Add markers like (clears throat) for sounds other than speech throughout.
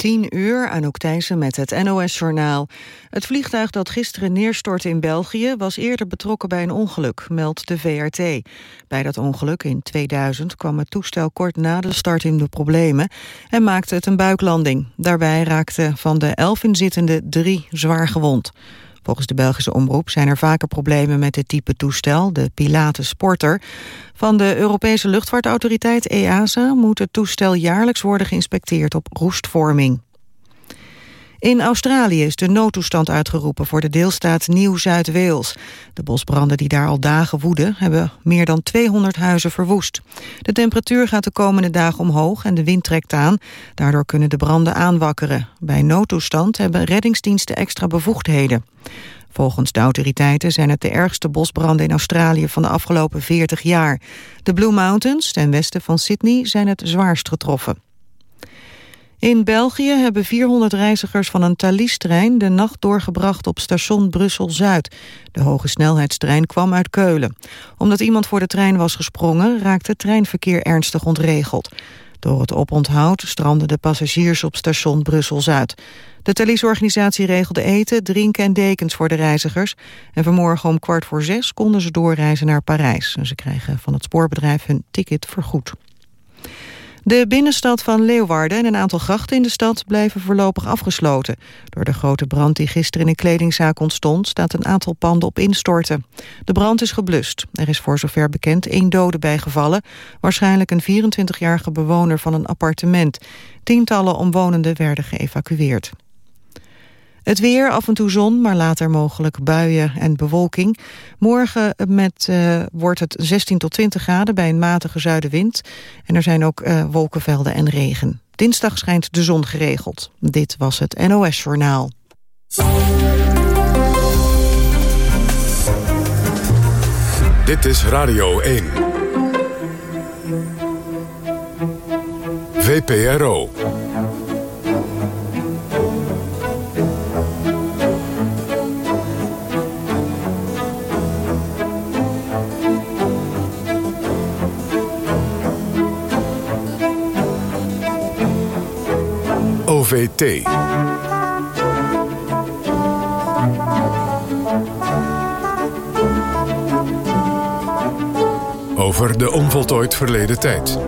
10 uur, Anouk Thijssen met het NOS-journaal. Het vliegtuig dat gisteren neerstortte in België... was eerder betrokken bij een ongeluk, meldt de VRT. Bij dat ongeluk in 2000 kwam het toestel kort na de start in de problemen... en maakte het een buiklanding. Daarbij raakten van de elf inzittenden drie zwaar gewond. Volgens de Belgische omroep zijn er vaker problemen met dit type toestel, de Pilatus Sporter. Van de Europese luchtvaartautoriteit EASA moet het toestel jaarlijks worden geïnspecteerd op roestvorming. In Australië is de noodtoestand uitgeroepen voor de deelstaat Nieuw-Zuid-Wales. De bosbranden die daar al dagen woeden hebben meer dan 200 huizen verwoest. De temperatuur gaat de komende dagen omhoog en de wind trekt aan. Daardoor kunnen de branden aanwakkeren. Bij noodtoestand hebben reddingsdiensten extra bevoegdheden. Volgens de autoriteiten zijn het de ergste bosbranden in Australië van de afgelopen 40 jaar. De Blue Mountains, ten westen van Sydney, zijn het zwaarst getroffen. In België hebben 400 reizigers van een Thalys-trein de nacht doorgebracht op station Brussel-Zuid. De hoge snelheidstrein kwam uit Keulen. Omdat iemand voor de trein was gesprongen, raakte het treinverkeer ernstig ontregeld. Door het oponthoud stranden de passagiers op station Brussel-Zuid. De Thalys-organisatie regelde eten, drinken en dekens voor de reizigers. En vanmorgen om kwart voor zes konden ze doorreizen naar Parijs. En ze krijgen van het spoorbedrijf hun ticket vergoed. De binnenstad van Leeuwarden en een aantal grachten in de stad blijven voorlopig afgesloten. Door de grote brand die gisteren in een kledingzaak ontstond, staat een aantal panden op instorten. De brand is geblust. Er is voor zover bekend één dode bijgevallen, waarschijnlijk een 24-jarige bewoner van een appartement. Tientallen omwonenden werden geëvacueerd. Het weer, af en toe zon, maar later mogelijk buien en bewolking. Morgen met, uh, wordt het 16 tot 20 graden bij een matige zuidenwind. En er zijn ook uh, wolkenvelden en regen. Dinsdag schijnt de zon geregeld. Dit was het NOS Journaal. Dit is Radio 1. VPRO. Over de onvoltooid verleden tijd.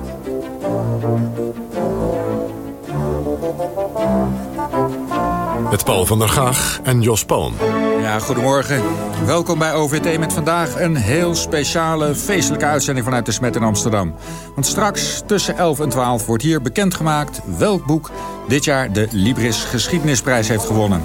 Met Paul van der Gaag en Jos Palm. Ja, goedemorgen. Welkom bij OVT met vandaag een heel speciale feestelijke uitzending vanuit de Smet in Amsterdam. Want straks tussen 11 en 12 wordt hier bekendgemaakt welk boek dit jaar de Libris Geschiedenisprijs heeft gewonnen.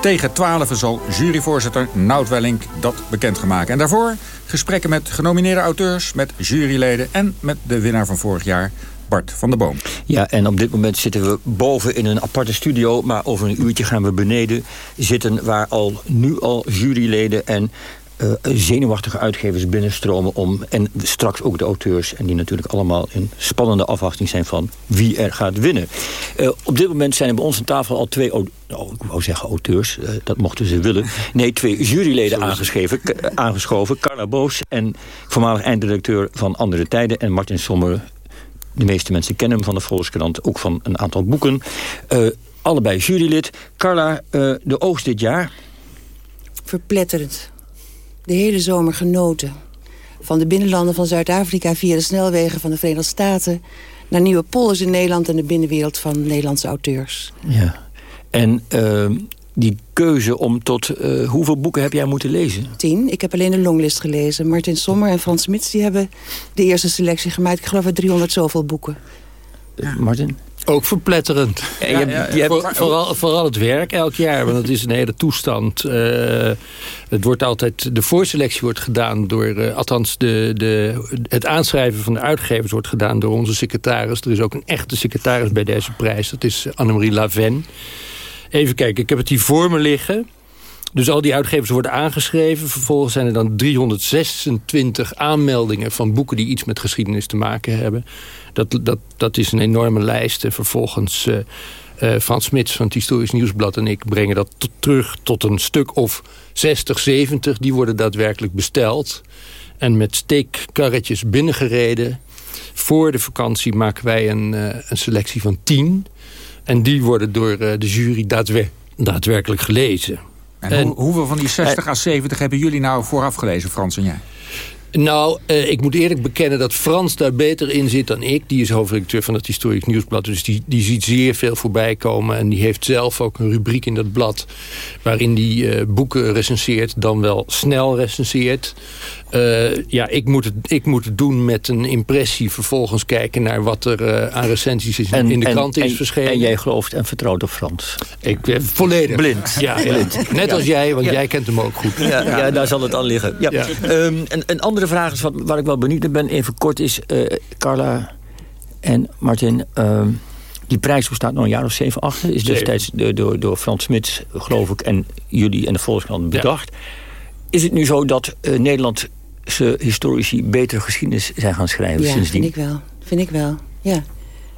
Tegen 12 zal juryvoorzitter Nout Welling dat bekendgemaakt. En daarvoor gesprekken met genomineerde auteurs, met juryleden en met de winnaar van vorig jaar, Bart van der Boom. Ja, en op dit moment zitten we boven in een aparte studio... maar over een uurtje gaan we beneden zitten... waar al nu al juryleden en uh, zenuwachtige uitgevers binnenstromen om... en straks ook de auteurs, en die natuurlijk allemaal in spannende afwachting zijn... van wie er gaat winnen. Uh, op dit moment zijn er bij ons aan tafel al twee... Oh, ik wou zeggen auteurs, uh, dat mochten ze willen. Nee, twee juryleden aangeschreven, aangeschoven. Carla Boos en voormalig eindredacteur van Andere Tijden... en Martin Sommer, de meeste mensen kennen hem van de Volkskrant, ook van een aantal boeken. Uh, allebei jurylid. Carla, uh, de oogst dit jaar? Verpletterend. De hele zomer genoten. Van de binnenlanden van Zuid-Afrika via de snelwegen van de Verenigde Staten... naar nieuwe polders in Nederland en de binnenwereld van Nederlandse auteurs. Ja. En uh, die keuze om tot... Uh, hoeveel boeken heb jij moeten lezen? Tien. Ik heb alleen de longlist gelezen. Martin Sommer en Frans Smits die hebben de eerste selectie gemaakt. Ik geloof uit 300 zoveel boeken. Ja. Martin? Ook verpletterend. Ja, je, ja, je voor, vooral, vooral, het werk elk jaar, want het is een hele toestand. Uh, het wordt altijd, de voorselectie wordt gedaan door, uh, althans de, de, het aanschrijven van de uitgevers wordt gedaan door onze secretaris. Er is ook een echte secretaris bij deze prijs, dat is Annemarie Laven. Even kijken, ik heb het hier voor me liggen. Dus al die uitgevers worden aangeschreven. Vervolgens zijn er dan 326 aanmeldingen van boeken die iets met geschiedenis te maken hebben. Dat, dat, dat is een enorme lijst. En vervolgens uh, Frans Smits van het Historisch Nieuwsblad en ik brengen dat terug tot een stuk of 60, 70. Die worden daadwerkelijk besteld. En met steekkarretjes binnengereden voor de vakantie maken wij een, een selectie van tien. En die worden door de jury daadwerkelijk gelezen. En, hoeveel van die 60 à 70 hebben jullie nou vooraf gelezen, Frans en jij? Nou, eh, ik moet eerlijk bekennen dat Frans daar beter in zit dan ik. Die is hoofdredacteur van het Historisch Nieuwsblad. Dus die, die ziet zeer veel voorbij komen. En die heeft zelf ook een rubriek in dat blad... waarin die boeken recenseert, dan wel snel recenseert. Uh, ja, ik moet, het, ik moet het doen met een impressie. Vervolgens kijken naar wat er uh, aan recensies is in de krant is verschenen. En jij gelooft en vertrouwt op Frans? Ik ben volledig. Blind. Ja, blind. Net als jij, want jij kent hem ook goed. Ja, daar zal het al liggen. Ja. Um, een, een, andere vraag is wat, waar ik wel benieuwd naar ben. Even kort is, uh, Carla en Martin... Uh, die prijs bestaat nog een jaar of zeven, acht. Is destijds door, door, door Frans Smits, geloof ik, en jullie en de Volkskrant bedacht. Is het nu zo dat Nederland ze historici beter geschiedenis zijn gaan schrijven ja, sindsdien. vind ik wel. Vind ik wel, ja.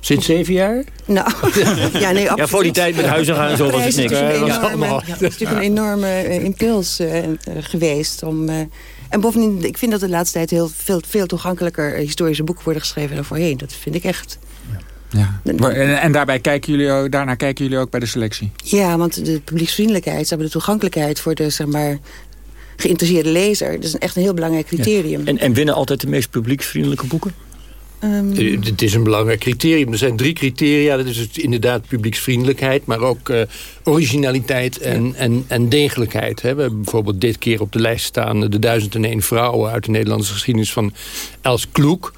Sinds zeven jaar? Nou, (laughs) ja, nee, Ja, voor die tijd met huizen gaan en zo was het niks. Ja, het is natuurlijk een enorme uh, impuls uh, geweest. Om, uh, en bovendien, ik vind dat de laatste tijd heel veel, veel toegankelijker historische boeken worden geschreven dan voorheen. Dat vind ik echt. Ja. En, en, daarbij kijken jullie ook, daarna kijken jullie ook bij de selectie? Ja, want de publieksvriendelijkheid, de toegankelijkheid voor de, zeg maar, geïnteresseerde lezer. Dat is echt een heel belangrijk criterium. En, en winnen altijd de meest publieksvriendelijke boeken? Um... Het is een belangrijk criterium. Er zijn drie criteria. Dat is inderdaad publieksvriendelijkheid... maar ook uh, originaliteit en, en, en degelijkheid. We hebben bijvoorbeeld dit keer op de lijst staan... de duizend en één vrouwen uit de Nederlandse geschiedenis van Els Kloek.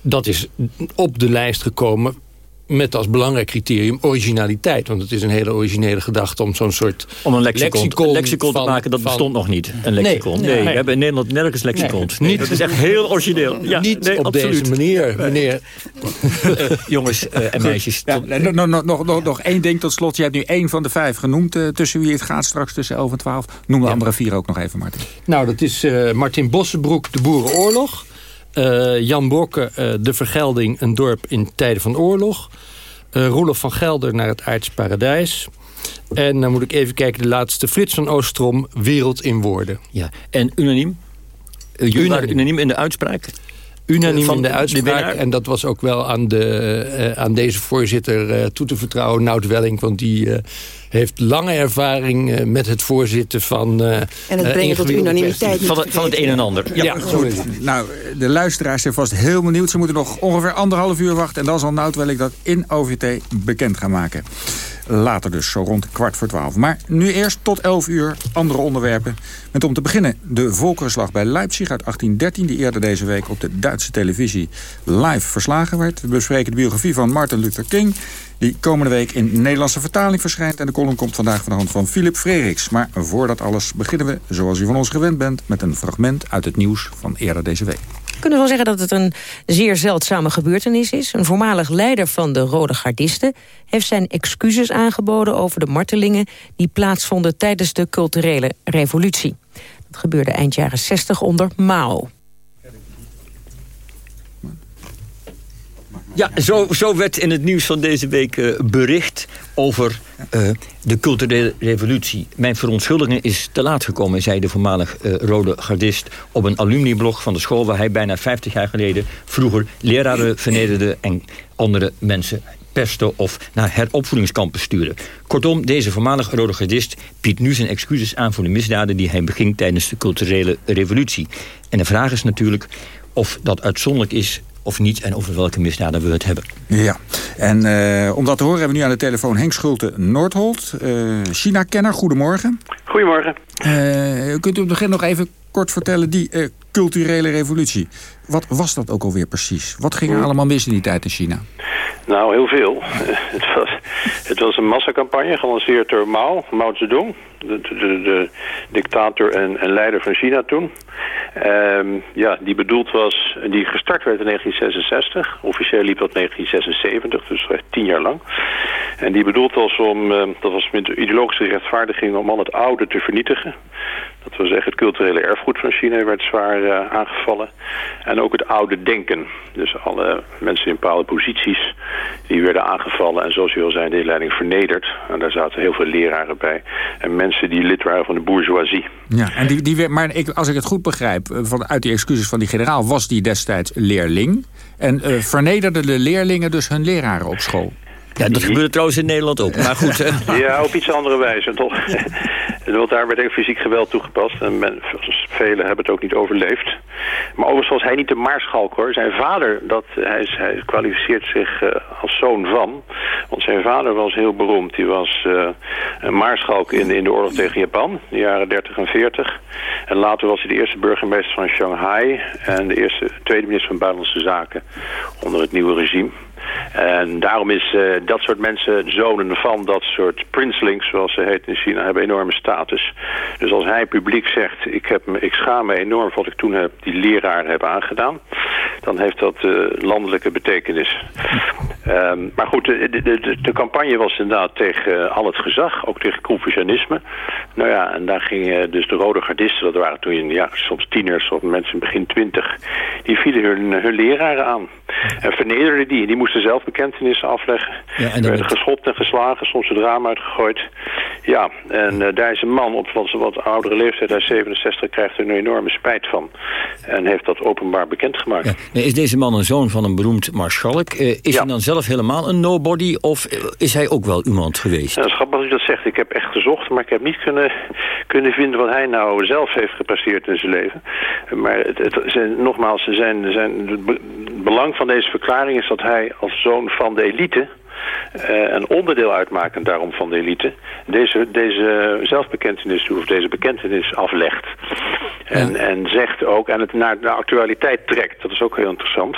Dat is op de lijst gekomen met als belangrijk criterium originaliteit. Want het is een hele originele gedachte om zo'n soort Om een lexicon, lexicon, te maken, dat bestond nog niet. Een lexicon. Nee, nee, we hebben in Nederland nergens lexicons. Nee, dat is echt heel origineel. Ja, niet op deze manier, meneer. (laughs) Jongens uh, en meisjes. Ja, nog, nog, nog, nog, nog één ding tot slot. Je hebt nu één van de vijf genoemd uh, tussen wie het gaat straks tussen 11 en 12. Noem de andere vier ook nog even, Martin. Nou, dat is uh, Martin Bossenbroek, De Boerenoorlog. Uh, Jan Bokke, uh, De Vergelding, een dorp in tijden van oorlog. Uh, Roelof van Gelder naar het Aards Paradijs. En dan moet ik even kijken, de laatste. Frits van Oostrom, Wereld in Woorden. Ja, en unaniem? Jullie unaniem. unaniem in de uitspraak? Unaniem in de uitspraak. en dat was ook wel aan, de, aan deze voorzitter toe te vertrouwen, Nout Welling. Want die heeft lange ervaring uh, met het voorzitten van... Uh, en het brengen tot unanimiteit. Van, het, van het een en ander. Ja, ja goed. Nou, de luisteraars zijn vast heel benieuwd. Ze moeten nog ongeveer anderhalf uur wachten. En dan zal Nout wel ik dat in OVT bekend gaan maken. Later dus, zo rond kwart voor twaalf. Maar nu eerst tot elf uur andere onderwerpen. Met om te beginnen de Volkerenslag bij Leipzig uit 1813... die eerder deze week op de Duitse televisie live verslagen werd. We bespreken de biografie van Martin Luther King... die komende week in Nederlandse vertaling verschijnt. En de column komt vandaag van de hand van Philip Frederiks. Maar voordat alles beginnen we, zoals u van ons gewend bent... met een fragment uit het nieuws van eerder deze week kunnen wel zeggen dat het een zeer zeldzame gebeurtenis is. Een voormalig leider van de Rode Gardisten heeft zijn excuses aangeboden over de martelingen die plaatsvonden tijdens de culturele revolutie. Dat gebeurde eind jaren 60 onder Mao. Ja, zo, zo werd in het nieuws van deze week uh, bericht over uh, de culturele revolutie. Mijn verontschuldiging is te laat gekomen, zei de voormalig uh, rode gardist... op een alumniblog van de school waar hij bijna 50 jaar geleden... vroeger leraren vernederde en andere mensen pesten of naar heropvoedingskampen sturen. Kortom, deze voormalig rode gardist biedt nu zijn excuses aan... voor de misdaden die hij beging tijdens de culturele revolutie. En de vraag is natuurlijk of dat uitzonderlijk is of niet en over welke misdaden we het hebben. Ja, en uh, om dat te horen hebben we nu aan de telefoon Henk Schulte Noordholt, uh, China-kenner. Goedemorgen. Goedemorgen. Uh, kunt u op het begin nog even kort vertellen, die culturele revolutie. Wat was dat ook alweer precies? Wat ging er allemaal mis in die tijd in China? Nou, heel veel. (laughs) het, was, het was een massacampagne gelanceerd door Mao, Mao Zedong. De, de, de dictator en, en, leider van China toen. Um, ja, die bedoeld was, die gestart werd in 1966. Officieel liep dat 1976, dus echt tien jaar lang. En die bedoeld was om, uh, dat was met ideologische rechtvaardiging, om al het oude te vernietigen. Dat wil zeggen, het culturele erfgoed van China werd zwaar uh, aangevallen. En ook het oude denken. Dus alle mensen in bepaalde posities, die werden aangevallen. En zoals u al zei, de inleiding vernederd. En daar zaten heel veel leraren bij. En mensen die lid waren van de bourgeoisie. Ja, en die, die, maar ik, als ik het goed begrijp, van, uit die excuses van die generaal... was die destijds leerling. En uh, vernederden de leerlingen dus hun leraren op school. Ja, dat gebeurde trouwens in Nederland ook. Maar goed. Hè? (laughs) Ja, op iets andere wijze toch. (laughs) Want daar werd ook fysiek geweld toegepast. En men, velen hebben het ook niet overleefd. Maar overigens was hij niet de maarschalk hoor. Zijn vader, dat, hij, hij kwalificeert zich uh, als zoon van. Want zijn vader was heel beroemd. Die was uh, een maarschalk in, in de oorlog tegen Japan. De jaren 30 en 40. En later was hij de eerste burgemeester van Shanghai. En de eerste, tweede minister van Buitenlandse Zaken onder het nieuwe regime. En daarom is uh, dat soort mensen, zonen van dat soort princelings, zoals ze heet in China, hebben enorme status. Dus als hij publiek zegt, ik, heb ik schaam me enorm voor wat ik toen heb, die leraar heb aangedaan, dan heeft dat uh, landelijke betekenis. Um, maar goed, de, de, de, campagne was inderdaad tegen al het gezag, ook tegen Confucianisme. Nou ja, en daar gingen dus de rode gardisten, dat waren toen ja, soms tieners of mensen in begin twintig, die vielen hun, hun leraren aan. En vernederden die, die moesten zelf bekentenissen afleggen. Ja, en werden geschopt en geslagen, soms het raam uitgegooid. Ja, en uh, daar is een man op wat, wat oudere leeftijd, hij 67, krijgt er een enorme spijt van. En heeft dat openbaar bekendgemaakt. Ja. Is deze man een zoon van een beroemd marskalk? Uh, is hij dan zelf helemaal een nobody of is hij ook wel iemand geweest? Ja, dat is grappig als u dat zegt. Ik heb echt gezocht, maar ik heb niet kunnen, kunnen vinden wat hij nou zelf heeft gepresteerd in zijn leven. Maar het, het zijn, nogmaals, zijn, zijn, het belang van deze verklaring is dat hij als zoon van de elite... Uh, een onderdeel uitmakend daarom van de elite... deze, deze zelfbekentenis of deze bekentenis aflegt. En, ja. en zegt ook, en het naar de actualiteit trekt. Dat is ook heel interessant.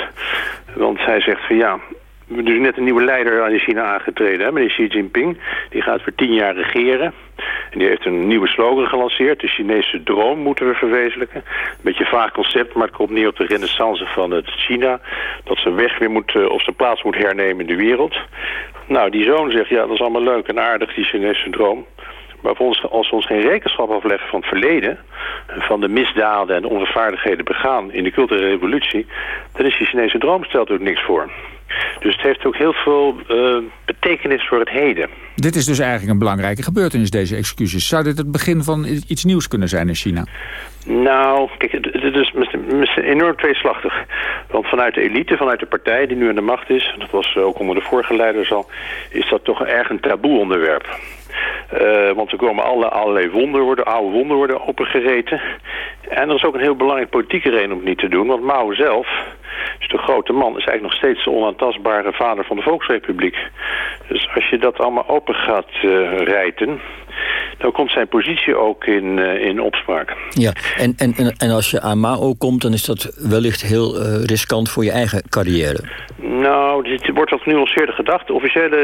Want hij zegt van ja, is net een nieuwe leider in China aangetreden, hè, meneer Xi Jinping. Die gaat voor tien jaar regeren. En die heeft een nieuwe slogan gelanceerd. De Chinese droom moeten we verwezenlijken. Een beetje een vaag concept, maar het komt neer op de renaissance van het China. Dat zijn weg weer moet, of zijn plaats moet hernemen in de wereld. Nou, die zoon zegt, ja, dat is allemaal leuk en aardig, die Chinese droom. Maar als we ons geen rekenschap afleggen van het verleden... van de misdaden en de onvervaardigheden begaan in de culturele revolutie... dan is die Chinese droom stelt ook niks voor. Dus het heeft ook heel veel uh, betekenis voor het heden. Dit is dus eigenlijk een belangrijke gebeurtenis, deze excuses. Zou dit het begin van iets nieuws kunnen zijn in China? Nou, kijk, het is enorm tweeslachtig. Want vanuit de elite, vanuit de partij die nu aan de macht is... dat was ook onder de vorige leiders al... is dat toch erg een taboe onderwerp. Uh, want er komen alle, allerlei wonden worden, oude wonden worden opengereten. En er is ook een heel belangrijk politieke reden om het niet te doen. Want Mao zelf, dus de grote man, is eigenlijk nog steeds de onaantastbare vader van de Volksrepubliek. Dus als je dat allemaal open gaat uh, rijten, dan komt zijn positie ook in, uh, in opspraak. Ja, en, en, en als je aan Mao komt, dan is dat wellicht heel uh, riskant voor je eigen carrière. Nou, dit wordt wat genuanceerder gedacht. De officiële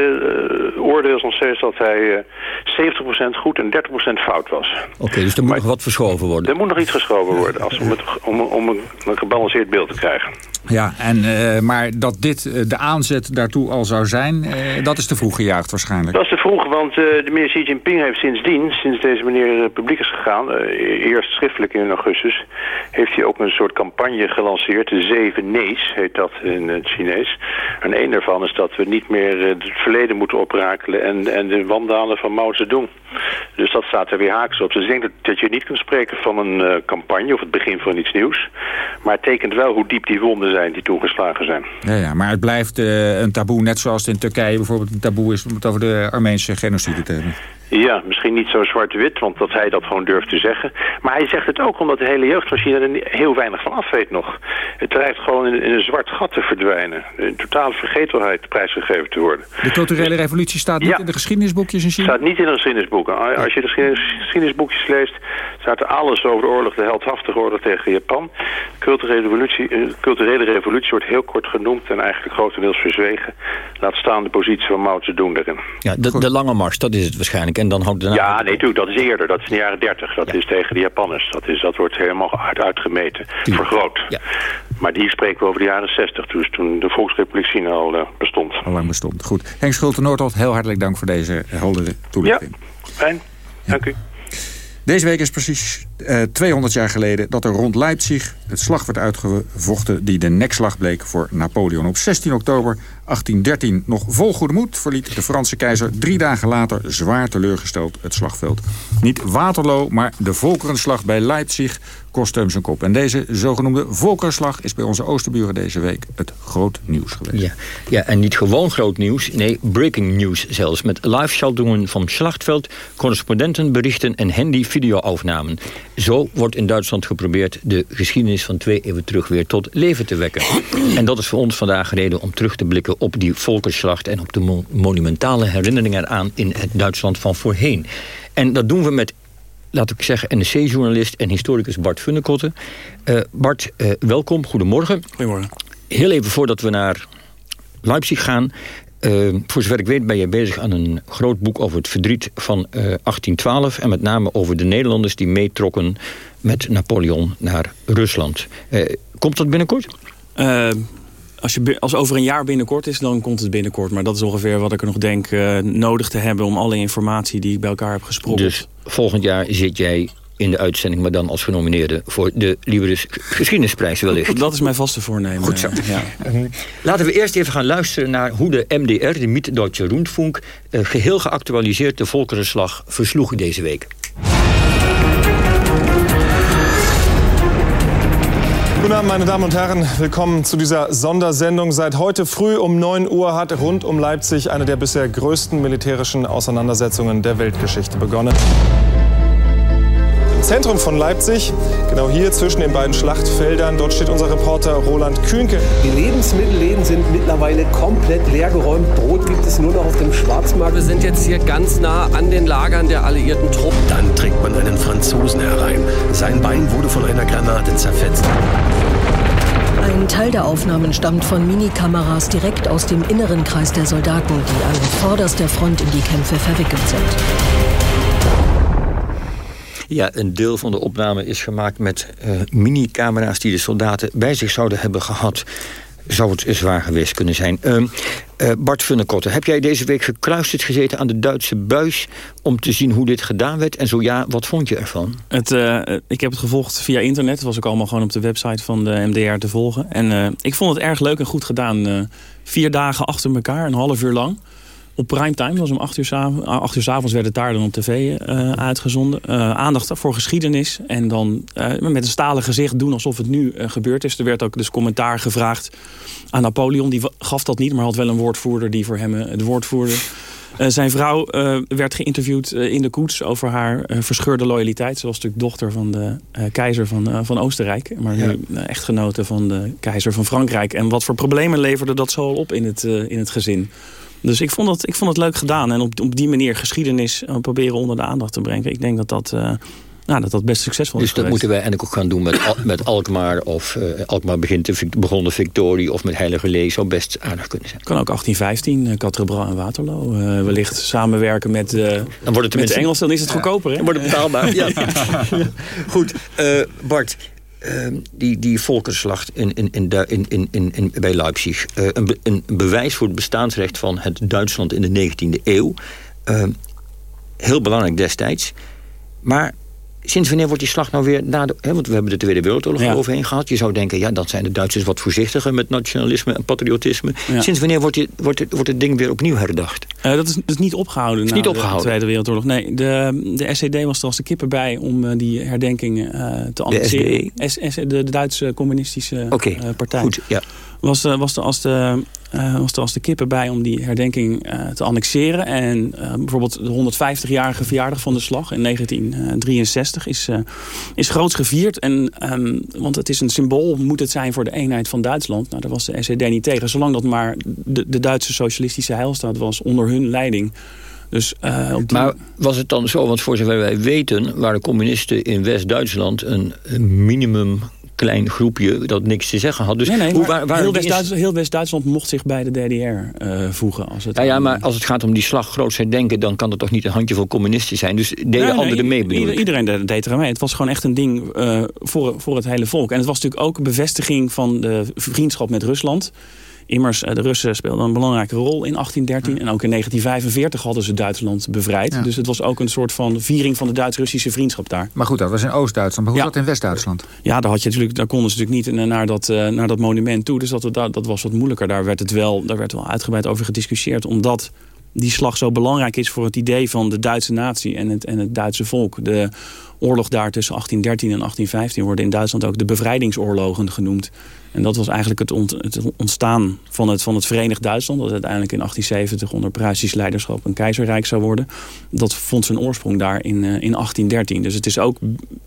uh, oordeel is nog steeds dat hij 70% goed en 30% fout was. Oké, okay, dus er moet maar, nog wat verschoven worden. Er moet nog iets geschoven worden als, om, het, om, om een, een gebalanceerd beeld te krijgen. Ja, en, uh, maar dat dit uh, de aanzet daartoe al zou zijn, uh, dat is te vroeg gejaagd waarschijnlijk. Dat is te vroeg, want de meneer Xi Jinping heeft sindsdien, sinds deze meneer publiek is gegaan, eerst schriftelijk in augustus, heeft hij ook een soort campagne gelanceerd, de zeven nee's heet dat in het Chinees. En een daarvan is dat we niet meer het verleden moeten oprakelen en, en de wandalen van Mao Zedong. Dus dat staat er weer haaks op. Dus ik denk dat, dat je niet kunt spreken van een campagne of het begin van iets nieuws, maar het tekent wel hoe diep die wonden zijn die toegeslagen zijn. Ja, ja maar het blijft uh, een taboe, net zoals in Turkije bijvoorbeeld een taboe is... om het over de Armeense genocide te hebben. Ja, misschien niet zo zwart-wit, want dat hij dat gewoon durft te zeggen. Maar hij zegt het ook omdat de hele jeugd van China er heel weinig van af weet nog. Het dreigt gewoon in, in een zwart gat te verdwijnen. In totale vergetelheid prijsgegeven te worden. De culturele revolutie staat niet ja, in de geschiedenisboekjes in China? staat niet in de geschiedenisboeken. Als je de geschiedenisboekjes leest, staat er alles over de oorlog, de heldhaftige oorlog tegen Japan. De culturele revolutie, culturele revolutie wordt heel kort genoemd en eigenlijk grotendeels verzwegen. Laat staan de positie van Mao Zedong daarin. Ja, de, de lange mars, dat is het waarschijnlijk. En dan houdt ja, nee, natuurlijk, dat is eerder. Dat is in de jaren 30. Dat ja. is tegen de Japanners. Dat, is, dat wordt helemaal uit, uitgemeten, vergroot. Ja. Maar die spreken we over de jaren 60, dus toen de Volksrepubliek China al uh, bestond. Al lang bestond, goed. Henk Schulte-Noordholt, heel hartelijk dank voor deze heldere toelichting. Ja, fijn. Dank u. Deze week is precies uh, 200 jaar geleden dat er rond Leipzig het slag werd uitgevochten... die de nekslag bleek voor Napoleon. Op 16 oktober 1813 nog vol goede moed verliet de Franse keizer... drie dagen later zwaar teleurgesteld het slagveld. Niet Waterloo, maar de Volkerenslag bij Leipzig hem zijn kop. En deze zogenoemde Volkerenslag is bij onze oosterburen deze week het groot nieuws geweest. Ja, ja en niet gewoon groot nieuws, nee, breaking news zelfs. Met live-schaltingen van Slachtveld, correspondentenberichten en handy-videoaufnamen. Zo wordt in Duitsland geprobeerd de geschiedenis van twee eeuwen terug weer tot leven te wekken. (clears throat) En dat is voor ons vandaag reden om terug te blikken op die volkersslacht... en op de monumentale herinneringen eraan in het Duitsland van voorheen. En dat doen we met laat ik zeggen, NRC-journalist en historicus Bart Funnekotte. Uh, Bart, uh, welkom, goedemorgen. Goedemorgen. Heel even voordat we naar Leipzig gaan... Uh, voor zover ik weet ben je bezig aan een groot boek over het verdriet van 1812... en met name over de Nederlanders die meetrokken met Napoleon naar Rusland. komt dat binnenkort? Als, je, als over een jaar binnenkort is, dan komt het binnenkort. Maar dat is ongeveer wat ik er nog denk nodig te hebben... om alle informatie die ik bij elkaar heb gesproken. Dus volgend jaar zit jij in de uitzending... maar dan als genomineerde voor de Liberus Geschiedenisprijs wellicht. Dat is mijn vaste voornemen. Goed zo. Ja. (laughs) Laten we eerst even gaan luisteren naar hoe de MDR... de Miet-Deutsche Rundfunk... Eh, geheel geactualiseerd de Volkerenslag versloeg deze week. Guten Abend, meine Damen und Herren. Willkommen zu dieser Sondersendung. Seit heute früh um 9 Uhr hat rund um Leipzig eine der bisher größten militärischen Auseinandersetzungen der Weltgeschichte begonnen. Im Zentrum von Leipzig, genau hier zwischen den beiden Schlachtfeldern, dort steht unser Reporter Roland Kühnke. Die Lebensmittelläden sind mittlerweile komplett leergeräumt. Brot gibt es nur noch auf dem Schwarzmarkt. Wir sind jetzt hier ganz nah an den Lagern der alliierten Truppen. Dann trägt man einen Franzosen herein. Sein Bein wurde von einer Granate zerfetzt. Ein Teil der Aufnahmen stammt von Minikameras direkt aus dem inneren Kreis der Soldaten, die an vorderster Front in die Kämpfe verwickelt sind. Ja, een deel van de opname is gemaakt met uh, mini-camera's... die de soldaten bij zich zouden hebben gehad. Zou het zwaar geweest kunnen zijn. Uh, Bart Funnekotte, heb jij deze week gekluisterd gezeten aan de Duitse buis... om te zien hoe dit gedaan werd? En zo ja, wat vond je ervan? Het, ik heb het gevolgd via internet. Het was ook allemaal gewoon op de website van de MDR te volgen. En ik vond het erg leuk en goed gedaan. vier dagen achter elkaar, een half uur lang op primetime. Dat was om acht uur, s avonds, acht uur s avonds werd het daar dan op tv uh, uitgezonden. Uh, aandacht voor geschiedenis. En dan uh, met een stalen gezicht doen alsof het nu gebeurd is. Er werd ook dus commentaar gevraagd aan Napoleon. Die gaf dat niet, maar had wel een woordvoerder die voor hem de woordvoerder... zijn vrouw werd geïnterviewd in de koets over haar verscheurde loyaliteit. Ze was natuurlijk dochter van de keizer van, van Oostenrijk. Maar nu echtgenote van de keizer van Frankrijk. En wat voor problemen leverde dat zo al op in het, in het gezin? Dus ik vond, het, ik vond het leuk gedaan. En op, op die manier geschiedenis uh, proberen onder de aandacht te brengen. Ik denk dat dat... Uh, nou, dat dat best succesvol is Dus dat moeten wij eigenlijk ook gaan doen met, met Alkmaar... of uh, Alkmaar begint de, begonnen Victorie of met Heilige Lee... zou best aardig kunnen zijn. Kan ook 1815, uh, Catrobran en Waterloo. Uh, wellicht samenwerken met, uh, dan wordt het met de Engels, dan is het goedkoper. Hè? Dan wordt het betaalbaar, ja. (laughs) Goed, Bart, uh, die, die volkerslacht in, in, in, in, in, in, bij Leipzig. Uh, een, een, bewijs voor het bestaansrecht van het Duitsland in de 19e eeuw. Uh, heel belangrijk destijds. Maar sinds wanneer wordt die slag nou weer... Na de, hè, want we hebben de Tweede Wereldoorlog ja. overheen gehad. Je zou denken, ja, dan zijn de Duitsers wat voorzichtiger... met nationalisme en patriotisme. Ja. Sinds wanneer wordt, die, wordt, het, wordt het ding weer opnieuw herdacht? Uh, dat, is, dat is niet opgehouden is na niet opgehouden. de Tweede Wereldoorlog. Nee, de, de SED was er als de kippen bij om uh, die herdenkingen uh, te annexeren. De, SDE? de, de Duitse communistische okay, partij. Goed, ja. Was, was er als de uh, was de kippen bij om die herdenking uh, te annexeren. En bijvoorbeeld de 150-jarige verjaardag van de slag in 1963 is, is groots gevierd. En, um, want het is een symbool, moet het zijn voor de eenheid van Duitsland. Nou, daar was de SED niet tegen. Zolang dat maar de, de Duitse socialistische heilstaat was onder hun leiding. Dus. Maar was het dan zo, want voor zover wij weten... waren communisten in West-Duitsland een minimum klein groepje dat niks te zeggen had. Dus nee, nee, hoe, waar, waar heel West-Duitsland West mocht zich bij de DDR uh, voegen. Als het ja, ja, maar als het gaat om die slag groot zijn denken... dan kan het toch niet een handjevol communisten zijn. Dus deden nee, anderen mee bedoel Iedereen deed er mee. Het was gewoon echt een ding uh, voor, voor het hele volk. En het was natuurlijk ook een bevestiging van de vriendschap met Rusland Immers, de Russen speelden een belangrijke rol in 1813. En ook in 1945 hadden ze Duitsland bevrijd. Dus het was ook een soort van viering van de Duits-Russische vriendschap daar. Maar goed, dat was in Oost-Duitsland. Maar hoe ja. dat in West-Duitsland? Ja, daar, had je natuurlijk, daar konden ze natuurlijk niet naar dat, naar dat monument toe. Dus dat, dat, dat was wat moeilijker. Daar werd, het wel, daar werd wel uitgebreid over gediscussieerd. Omdat die slag zo belangrijk is voor het idee van de Duitse natie en het, en het Duitse volk. De oorlog daar tussen 1813 en 1815 worden in Duitsland ook de bevrijdingsoorlogen genoemd. En dat was eigenlijk het, ontstaan van het, van het Verenigd Duitsland... dat uiteindelijk in 1870 onder Pruisisch leiderschap een keizerrijk zou worden. Dat vond zijn oorsprong daar in, uh, in 1813. Dus het is ook,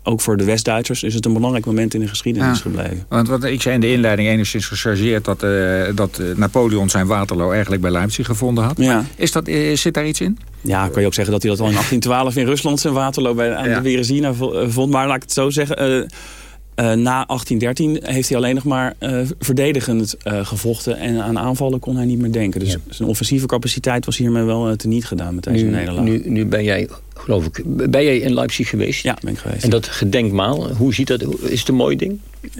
ook voor de West-Duitsers is het een belangrijk moment in de geschiedenis gebleven. Want wat ik zei in de inleiding enigszins gechargeerd... dat, uh, dat Napoleon zijn Waterloo eigenlijk bij Leipzig gevonden had. Ja. Is dat, zit daar iets in? Ja, kan je ook zeggen dat hij dat al in (laughs) 1812 in Rusland zijn Waterloo bij, aan ja. de Berezina vond. Maar laat ik het zo zeggen... Uh, na 1813 heeft hij alleen nog maar uh, verdedigend uh, gevochten. En aan aanvallen kon hij niet meer denken. Dus zijn offensieve capaciteit was hiermee wel teniet gedaan met deze nu, nederlaag. Nu, nu ben jij, geloof ik, ben jij in Leipzig geweest? Ja, ben ik geweest. En dat gedenkmaal, hoe ziet dat? Is het een mooi ding?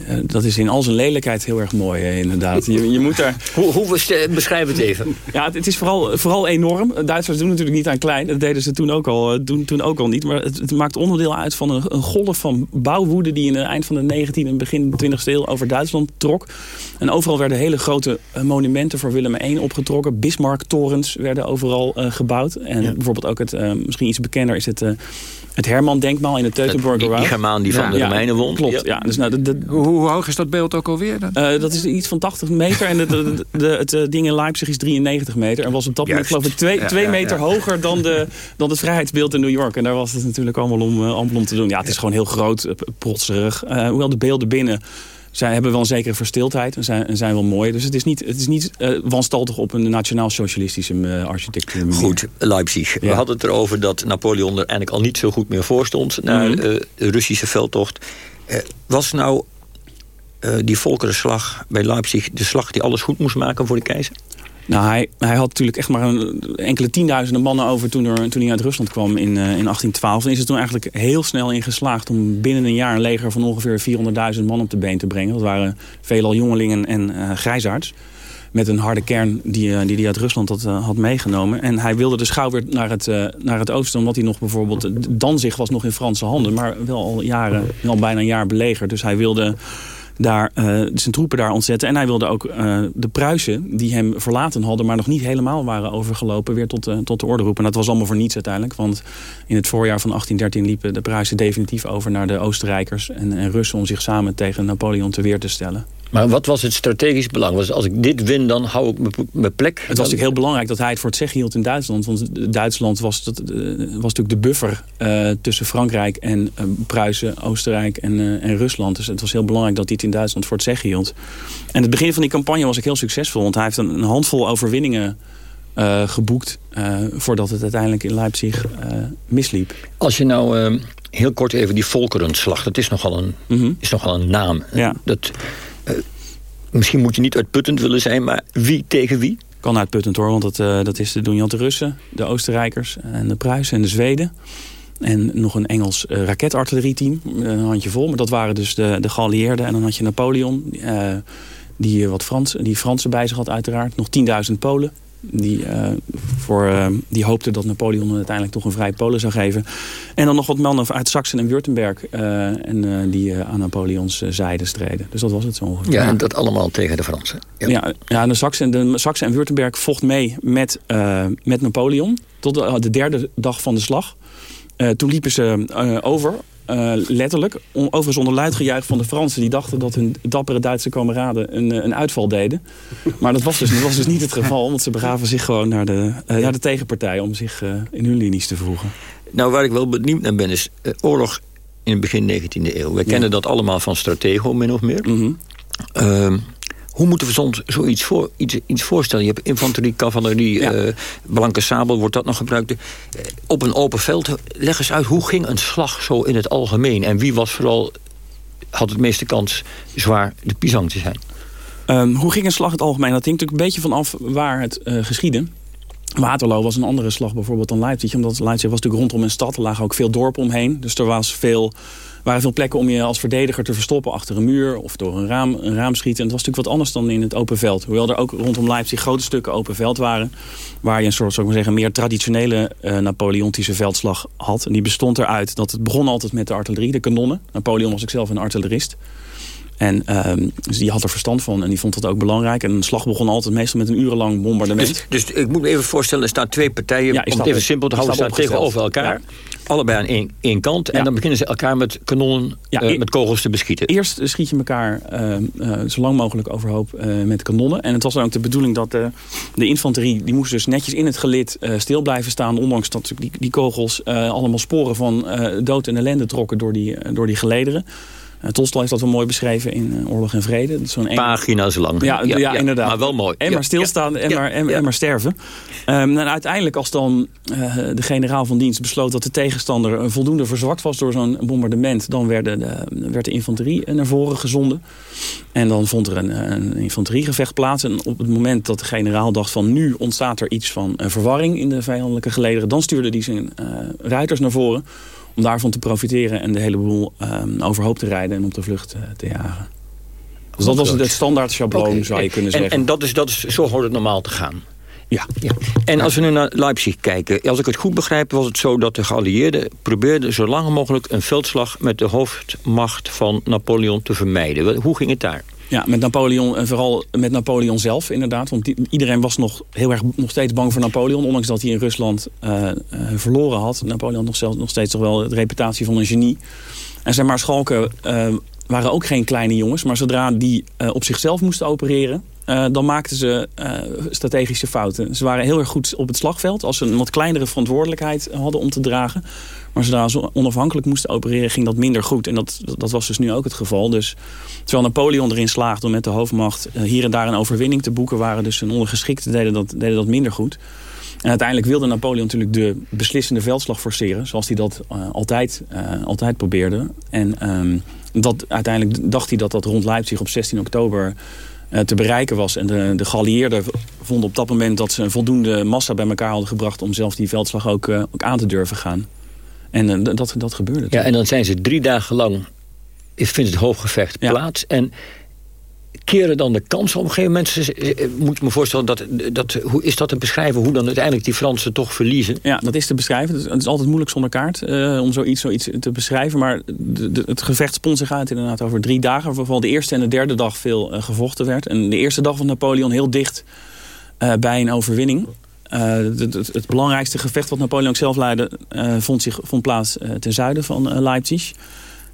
Uh, dat is in al zijn lelijkheid heel erg mooi, hè, inderdaad. Je, je moet daar... (laughs) hoe, hoe beschrijf het even? Ja, het, het, is vooral, vooral enorm. Duitsers doen natuurlijk niet aan klein. Dat deden ze toen ook al, doen, toen ook al niet. Maar het, het maakt onderdeel uit van een, een, golf van bouwwoede... die in het eind van de 19e en begin 20e eeuw over Duitsland trok. En overal werden hele grote monumenten voor Willem I opgetrokken. Bismarck-torens werden overal uh, gebouwd. En ja. bijvoorbeeld ook het, uh, misschien iets bekender is het... Het Herman-denkmaal in het Teutoburger Die Germaan die van ja, de Romeinen won. Klopt, ja. Dus nou, de, de, hoe, hoe, hoog is dat beeld ook alweer? Uh, dat is iets van 80 meter en de, de, het uh, ding in Leipzig is 93 meter. En was op dat moment geloof ik twee, ja, twee ja, meter hoger dan, de, dan het vrijheidsbeeld in New York. En daar was het natuurlijk allemaal om, uh, om te doen. Ja, het is gewoon heel groot, protserig. hoewel de beelden binnen zij hebben wel een zekere verstiltheid en zijn, en zijn wel mooi. Dus het is niet, het is niet uh, wanstaltig op een nationaal-socialistische uh, architectuur. Goed, Leipzig. Ja. We hadden het erover dat Napoleon er eigenlijk al niet zo goed meer voor stond... naar mm -hmm. uh, de Russische veldtocht. was nou die volkerenslag bij Leipzig de slag die alles goed moest maken voor de keizer? Nou, hij, hij had natuurlijk echt maar een, enkele tienduizenden mannen over toen, er, toen hij uit Rusland kwam in, uh, in 1812. En is er toen eigenlijk heel snel in geslaagd om binnen een jaar een leger van ongeveer 400.000 man op de been te brengen. Dat waren veelal jongelingen en uh. Met een harde kern die hij die, uit Rusland had, had meegenomen. En hij wilde de schouw weer naar het, naar het oosten. Omdat hij nog bijvoorbeeld... Danzig was nog in Franse handen. Maar wel al jaren, al bijna een jaar belegerd. Dus hij wilde daar, uh, zijn troepen daar ontzetten. En hij wilde ook uh, de Pruisen, die hem verlaten hadden... maar nog niet helemaal waren overgelopen, weer tot, uh, tot de orde roepen. En dat was allemaal voor niets uiteindelijk. Want in het voorjaar van 1813 liepen de Pruisen definitief over naar de Oostenrijkers... en, en Russen om zich samen tegen Napoleon te weer te stellen. Maar wat was het strategisch belang? Was als ik dit win, dan hou ik mijn plek? Het was natuurlijk heel belangrijk dat hij het voor het zeggen hield in Duitsland. Want Duitsland was, dat, was natuurlijk de buffer uh, tussen Frankrijk en uh, Pruisen, Oostenrijk en, uh, en Rusland. Dus het was heel belangrijk dat hij het in Duitsland voor het zeggen hield. En het begin van die campagne was ook heel succesvol. Want hij heeft een, een handvol overwinningen geboekt... voordat het uiteindelijk in Leipzig misliep. Als je nou heel kort even die Volkerenslag... dat is nogal een, mm -hmm. is nogal een naam. Ja. Dat, misschien moet je niet uitputtend willen zijn, maar wie tegen wie? Kan uitputtend hoor, want dat, uh, dat is de doen de Russen, de Oostenrijkers en de Pruisen en de Zweden. En nog een Engels uh, raketartillerieteam, een handje vol. Maar dat waren dus de, de geallieerden. En dan had je Napoleon, die wat Frans, die Fransen bij zich had uiteraard. Nog 10.000 Polen. Die, uh, voor, uh, die hoopte dat Napoleon uiteindelijk toch een vrij Polen zou geven. En dan nog wat mannen uit Saxen en Württemberg. Uh, en die aan Napoleons zijde streden. Dus dat was het zo ongeveer. Ja, en dat allemaal tegen de Fransen. Ja, ja, ja de, Saxen, de Saxen en Württemberg vocht mee met, met Napoleon. Tot de, de, derde dag van de slag. toen liepen ze over uh, letterlijk. Overigens onder luid gejuich van de Fransen. Die dachten dat hun dappere Duitse kameraden een, een uitval deden. (laughs) Maar dat was, dus, dat was dus niet het geval. Want ze begaven zich gewoon naar de, uh, naar de tegenpartij. Om zich uh, in hun linies te voegen. Nou, waar ik wel benieuwd naar ben is oorlog in het begin 19e eeuw. We ja. kennen dat allemaal van Stratego min of meer. Mm -hmm. Hoe moeten we soms zoiets voor, iets, iets voorstellen? Je hebt infanterie, cavalerie, ja. uh, blanke sabel, wordt dat nog gebruikt? Uh, op een open veld, leg eens uit, hoe ging een slag zo in het algemeen? En wie was vooral, had het meeste kans zwaar de pisang te zijn? Um, hoe ging een slag in het algemeen? Dat hangt natuurlijk een beetje vanaf waar het uh, geschiedde. Waterloo was een andere slag bijvoorbeeld dan Leipzig. Omdat Leipzig was natuurlijk rondom een stad. Er lagen ook veel dorpen omheen. Dus er was veel waren veel plekken om je als verdediger te verstoppen achter een muur of door een raam, een raam schieten. En het was natuurlijk wat anders dan in het open veld. Hoewel er ook rondom Leipzig grote stukken open veld waren. Waar je een soort, zou ik maar zeggen, meer traditionele uh, Napoleontische veldslag had. En die bestond eruit dat het begon altijd met de artillerie, de kanonnen. Napoleon was ik zelf een artillerist. En um, dus die had er verstand van en die vond dat ook belangrijk. En een slag begon altijd meestal met een urenlang bombardement. Dus, dus ik moet me even voorstellen, er staan twee partijen, ja, om het even simpel te houden, staan tegenover elkaar. Allebei aan één, één kant. En dan beginnen ze elkaar met kanonnen, ja, uh, met kogels te beschieten. Eerst schiet je elkaar uh, uh, zo lang mogelijk overhoop met kanonnen. En het was dan ook de bedoeling dat de, de infanterie... die moest dus netjes in het gelid stil blijven staan... ondanks dat die, die kogels allemaal sporen van dood en ellende trokken door die, door die gelederen. Uh, Tolstoy heeft dat wel mooi beschreven in uh, Oorlog en Vrede. Zo'n Pagina's lang. Ja, ja, ja, inderdaad. Maar wel mooi. En maar stilstaan en, maar, en, en, maar sterven. Um, en uiteindelijk als dan uh, de generaal van dienst besloot dat de tegenstander voldoende verzwakt was door zo'n bombardement, dan werden de, werd de infanterie naar voren gezonden. En dan vond er een, een infanteriegevecht plaats. En op het moment dat de generaal dacht van nu ontstaat er iets van verwarring in de vijandelijke gelederen, dan stuurde hij zijn ruiters naar voren om daarvan te profiteren en de hele boel um, overhoop te rijden en op de vlucht uh, te jagen. Dus dat was het, standaard schabloon, okay. zou je kunnen en, zeggen. En dat is, dat is, zo hoort het normaal te gaan? Ja. ja. En als we nu naar Leipzig kijken, als ik het goed begrijp... was het zo dat de geallieerden probeerden zo lang mogelijk... een veldslag met de hoofdmacht van Napoleon te vermijden. Hoe ging het daar? Ja, met Napoleon en vooral met Napoleon zelf inderdaad. Want iedereen was nog heel erg nog steeds bang voor Napoleon. Ondanks dat hij in Rusland uh, uh, verloren had. Napoleon nog, zelf, nog steeds toch wel de reputatie van een genie. En zijn maarschalken uh, waren ook geen kleine jongens. Maar zodra die op zichzelf moesten opereren... dan maakten ze strategische fouten. Ze waren heel erg goed op het slagveld. Als ze een wat kleinere verantwoordelijkheid hadden om te dragen. Maar zodra ze onafhankelijk moesten opereren, ging dat minder goed. En dat, dat was dus nu ook het geval. Dus terwijl Napoleon erin slaagde om met de hoofdmacht hier en daar een overwinning te boeken... waren dus zijn ondergeschikten deden dat, dat minder goed. En uiteindelijk wilde Napoleon natuurlijk de beslissende veldslag forceren... zoals hij dat altijd, altijd probeerde. En um, dat, uiteindelijk dacht hij dat dat rond Leipzig op 16 oktober... Uh, te bereiken was. En de, de geallieerden vonden op dat moment dat ze een voldoende massa bij elkaar hadden gebracht... om zelf die veldslag ook, ook aan te durven gaan. En uh, dat, dat gebeurde. Ja, en dan zijn ze drie dagen lang, vindt het hoofdgevecht ja. plaats. En keren dan de kansen op een gegeven moment? Moet je me voorstellen, dat, dat, hoe is dat te beschrijven? Hoe dan uiteindelijk die Fransen toch verliezen? Ja, dat is te beschrijven. Het is altijd moeilijk zonder kaart uh, om zoiets, zoiets te beschrijven. Maar het gevecht spon zich uit inderdaad over drie dagen. Vooral de eerste en de derde dag veel uh, gevochten werd. En de eerste dag van Napoleon heel dicht bij een overwinning. Het, het, het, belangrijkste gevecht wat Napoleon zelf leidde... Vond, zich, vond plaats ten zuiden van Leipzig.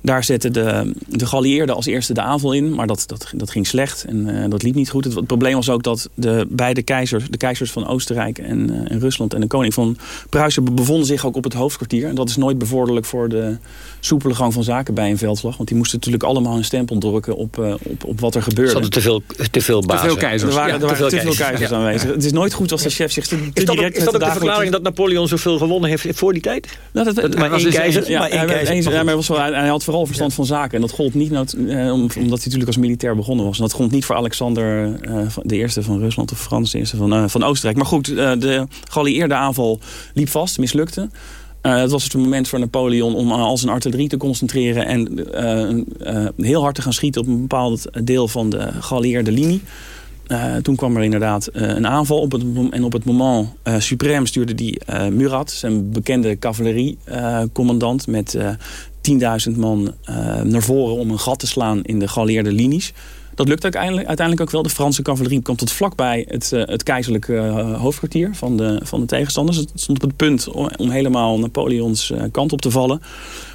Daar zetten de, de geallieerden als eerste de aanval in. Maar dat, dat, dat ging slecht en dat liep niet goed. Het, het, probleem was ook dat de beide keizers... de keizers van Oostenrijk en, en Rusland en de koning van Pruisen... bevonden zich ook op het hoofdkwartier. En dat is nooit bevorderlijk voor de soepele gang van zaken bij een veldslag. Want die moesten natuurlijk allemaal een stempel drukken op, op, op wat er gebeurde. Ze hadden te veel, te veel bazen. Te veel keizers. Er waren, ja, er waren te, veel keizers, keizers ja. aanwezig. Het is nooit goed als de chef zich te, te is dat direct... Ook, is dat ook de verklaring dat Napoleon zoveel gewonnen heeft voor die tijd? Nou, dat, dat, maar één keizer? Ja, maar één keizer. Ja, maar was wel, hij had vooral verstand van zaken. En dat gold niet, nood, eh, omdat hij natuurlijk als militair begonnen was. En dat gold niet voor Alexander uh, de eerste van Rusland of Frans de eerste van, uh, van Oostenrijk. Maar goed, de geallieerde aanval liep vast, mislukte. Uh, het was het moment voor Napoleon om al zijn artillerie te concentreren... en uh, uh, heel hard te gaan schieten op een bepaald deel van de geallieerde linie. toen kwam er inderdaad een aanval. Op het, en op het moment suprem stuurde die Murat, zijn bekende cavaleriecommandant... met 10.000 man naar voren om een gat te slaan in de geallieerde linies... Dat lukt uiteindelijk, uiteindelijk ook wel. De Franse cavalerie kwam tot vlakbij het, uh, het keizerlijke uh, hoofdkwartier van de, van de tegenstanders. Het stond op het punt om, om helemaal Napoleons kant op te vallen.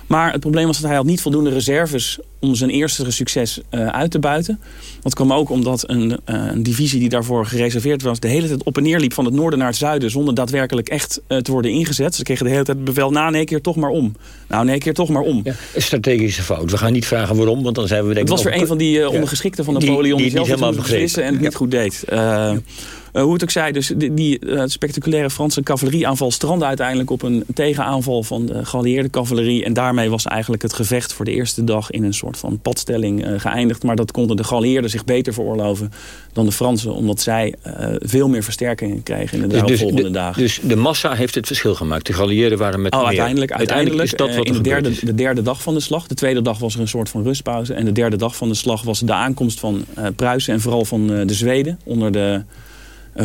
Maar het probleem was dat hij had niet voldoende reserves om zijn eerste succes uh, uit te buiten. Dat kwam ook omdat een, uh, een, divisie die daarvoor gereserveerd was... de hele tijd op en neer liep van het noorden naar het zuiden... zonder daadwerkelijk echt uh, te worden ingezet. Ze kregen de hele tijd het bevel, nou, nee, keer toch maar om. Nou, nee, keer toch maar om. Ja, een strategische fout. We gaan niet vragen waarom, want dan zijn we denk. Het was weer een van die ondergeschikten van Napoleon... die, die, die, zelf niet helemaal beslissen en het ja. niet goed deed. Hoe het ook zij, dus die, die uh, spectaculaire Franse cavalerieaanval strandde uiteindelijk op een tegenaanval van de geallieerde cavalerie. En daarmee was eigenlijk het gevecht voor de eerste dag in een soort van padstelling uh, geëindigd. Maar dat konden de geallieerden zich beter veroorloven dan de Fransen. Omdat zij veel meer versterkingen kregen in de dus, volgende dus, dagen. Dus de massa heeft het verschil gemaakt. De geallieerden waren met oh, meer. Uiteindelijk, uiteindelijk, uiteindelijk is dat wat in de derde, de derde dag van de slag. De tweede dag was er een soort van rustpauze. En de derde dag van de slag was de aankomst van Pruisen en vooral van de Zweden onder de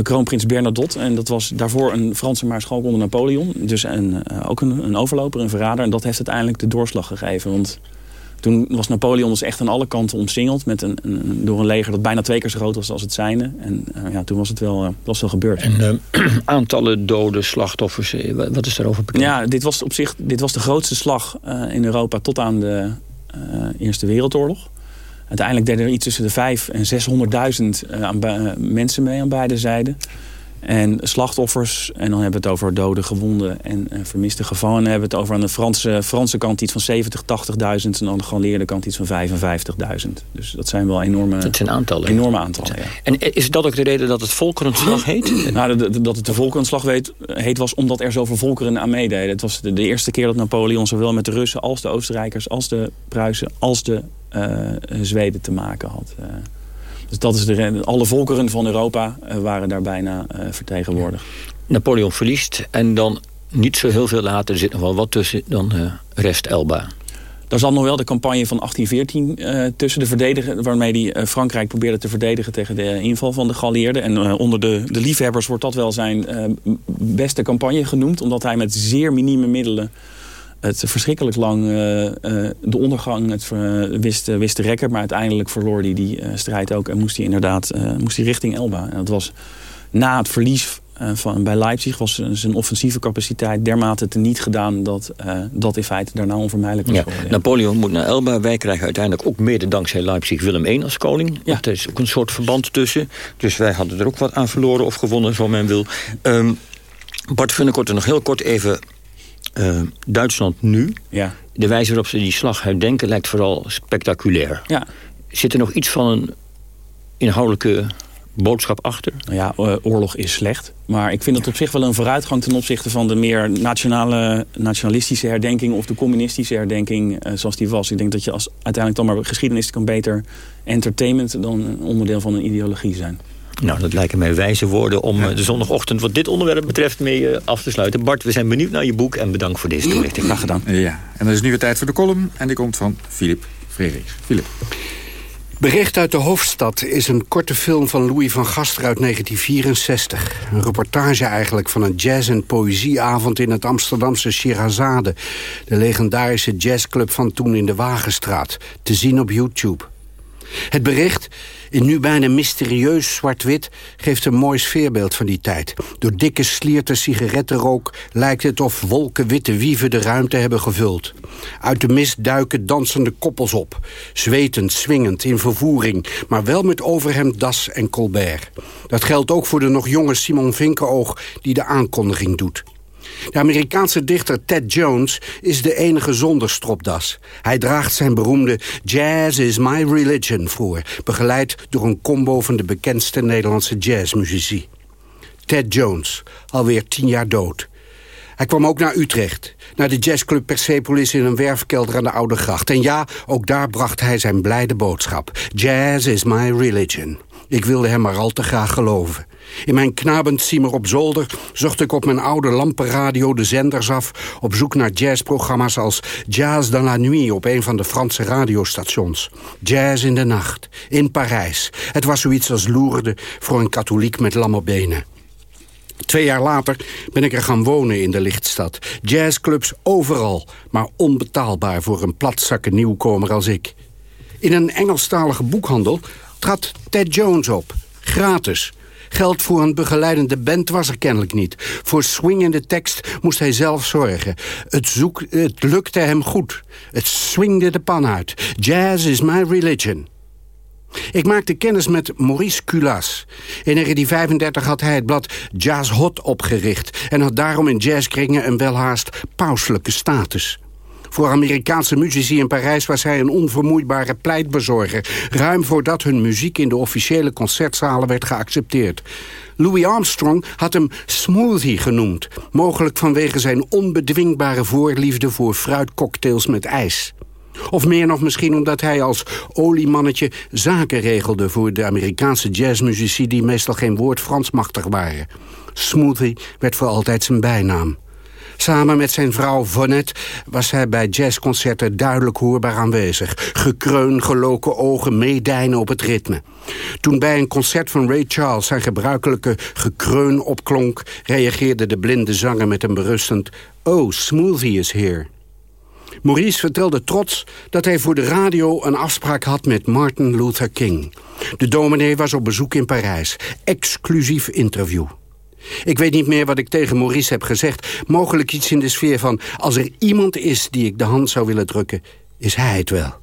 kroonprins Bernadotte. En dat was daarvoor een Franse maarschalk onder Napoleon. Dus een, uh, ook een, een, overloper, een verrader. En dat heeft uiteindelijk de doorslag gegeven. Want toen was Napoleon dus echt aan alle kanten omsingeld... Met een, een, door een leger dat bijna twee keer zo groot was als het zijne. En uh, ja, toen was het wel, was wel gebeurd. En (clears throat) aantallen doden, slachtoffers, wat is daarover bekend? Ja, dit was op zich dit was de grootste slag in Europa tot aan de Eerste Wereldoorlog. Uiteindelijk deden er iets tussen de 5 en 600.000 uh, mensen mee aan beide zijden. En slachtoffers, en dan hebben we het over doden, gewonden en uh, vermiste gevangenen. hebben we het over aan de Franse, Franse kant iets van 70, 80.000 en aan de geallieerde kant iets van 55.000. Dus dat zijn wel enorme, dat zijn aantallen. enorme aantallen. Ja. En is dat ook de reden dat het volkerenslag heet? (clears throat) nou, dat het de volkerenslag heet, heet was omdat er zoveel volkeren aan meededen. Het was de, de eerste keer dat Napoleon zowel met de Russen als de Oostenrijkers, als de Pruisen, als de Zweden te maken had. Uh, dus dat is de Alle volkeren van Europa waren daar bijna vertegenwoordigd. Napoleon verliest en dan niet zo heel veel later zit nog wel wat tussen dan rest Elba. Daar zat nog wel de campagne van 1814 tussen de verdedigen... waarmee hij Frankrijk probeerde te verdedigen tegen de inval van de geallieerden. En onder de, de liefhebbers wordt dat wel zijn beste campagne genoemd... omdat hij met zeer minieme middelen het verschrikkelijk lang uh, uh, de ondergang het, uh, wist, wist te rekken. Maar uiteindelijk verloor hij die strijd ook. En moest hij inderdaad moest hij richting Elba. En dat was na het verlies van, bij Leipzig was zijn offensieve capaciteit dermate niet gedaan... dat dat in feite daarna onvermijdelijk was ja, geworden. Napoleon moet naar Elba. Wij krijgen uiteindelijk ook mede dankzij Leipzig Willem I als koning. Ja. Er is ook een soort verband tussen. Dus wij hadden er ook wat aan verloren of gewonnen, zo men wil. Um, Bart Vunnekort er nog heel kort even uh, Duitsland nu, ja. de wijze waarop ze die slag herdenken... lijkt vooral spectaculair. Ja. Zit er nog iets van een inhoudelijke boodschap achter? Nou ja, oorlog is slecht. Maar ik vind het op zich wel een vooruitgang... ten opzichte van de meer nationale, nationalistische herdenking... of de communistische herdenking uh, zoals die was. Ik denk dat je als uiteindelijk dan maar geschiedenis kan beter entertainment... dan een onderdeel van een ideologie zijn. Nou, dat lijken mij wijze woorden om ja. de zondagochtend... wat dit onderwerp betreft mee uh, af te sluiten. Bart, we zijn benieuwd naar je boek en bedankt voor deze toelichting. Graag gedaan. Ja, en dan is nu weer tijd voor de column. En die komt van Filip Frederiks. Filip. Bericht uit de hoofdstad is een korte film van Louis van Gaster uit 1964. Een reportage eigenlijk van een jazz- en poëzieavond in het Amsterdamse Shirazade. De legendarische jazzclub van toen in de Wagenstraat. Te zien op YouTube. Het bericht in nu bijna mysterieus zwart-wit geeft een mooi sfeerbeeld van die tijd. Door dikke slierte sigarettenrook lijkt het of wolken witte wieven de ruimte hebben gevuld. Uit de mist duiken dansende koppels op. Zwetend, swingend, in vervoering, maar wel met overhemd, das en colbert. Dat geldt ook voor de nog jonge Simon Vinkenoog die de aankondiging doet. De Amerikaanse dichter Ted Jones is de enige zonder stropdas. Hij draagt zijn beroemde Jazz is my religion voor... begeleid door een combo van de bekendste Nederlandse jazzmuzici. Ted Jones, alweer tien jaar dood. Hij kwam ook naar Utrecht, naar de jazzclub Persepolis in een werfkelder aan de Oude Gracht. En ja, ook daar bracht hij zijn blijde boodschap. Jazz is my religion. Ik wilde hem maar al te graag geloven. In mijn knabend Siemer op zolder zocht ik op mijn oude lampenradio de zenders af... op zoek naar jazzprogramma's als Jazz dans la nuit... op een van de Franse radiostations. Jazz in de nacht, in Parijs. Het was zoiets als Lourdes voor een katholiek met lamme benen. Twee jaar later ben ik er gaan wonen in de lichtstad. Jazzclubs overal, maar onbetaalbaar voor een platzakken nieuwkomer als ik. In een Engelstalige boekhandel trad Ted Jones op, gratis... Geld voor een begeleidende band was er kennelijk niet. Voor swingende tekst moest hij zelf zorgen. Het, zoek, het lukte hem goed. Het swingde de pan uit. Jazz is my religion. Ik maakte kennis met Maurice Culas. In 1935 had hij het blad Jazz Hot opgericht... en had daarom in jazzkringen een welhaast pauselijke status. Voor Amerikaanse muzici in Parijs was hij een onvermoeibare pleitbezorger... ruim voordat hun muziek in de officiële concertzalen werd geaccepteerd. Louis Armstrong had hem Smoothie genoemd... mogelijk vanwege zijn onbedwingbare voorliefde voor fruitcocktails met ijs. Of meer nog misschien omdat hij als oliemannetje zaken regelde... voor de Amerikaanse jazzmuzici die meestal geen woord Frans machtig waren. Smoothie werd voor altijd zijn bijnaam. Samen met zijn vrouw Vonette was hij bij jazzconcerten duidelijk hoorbaar aanwezig. Gekreun, geloken ogen, meedijnen op het ritme. Toen bij een concert van Ray Charles zijn gebruikelijke gekreun opklonk... reageerde de blinde zanger met een berustend... Oh, Smoothie is here. Maurice vertelde trots dat hij voor de radio een afspraak had met Martin Luther King. De dominee was op bezoek in Parijs. Exclusief interview. Ik weet niet meer wat ik tegen Maurice heb gezegd. Mogelijk iets in de sfeer van... als er iemand is die ik de hand zou willen drukken, is hij het wel.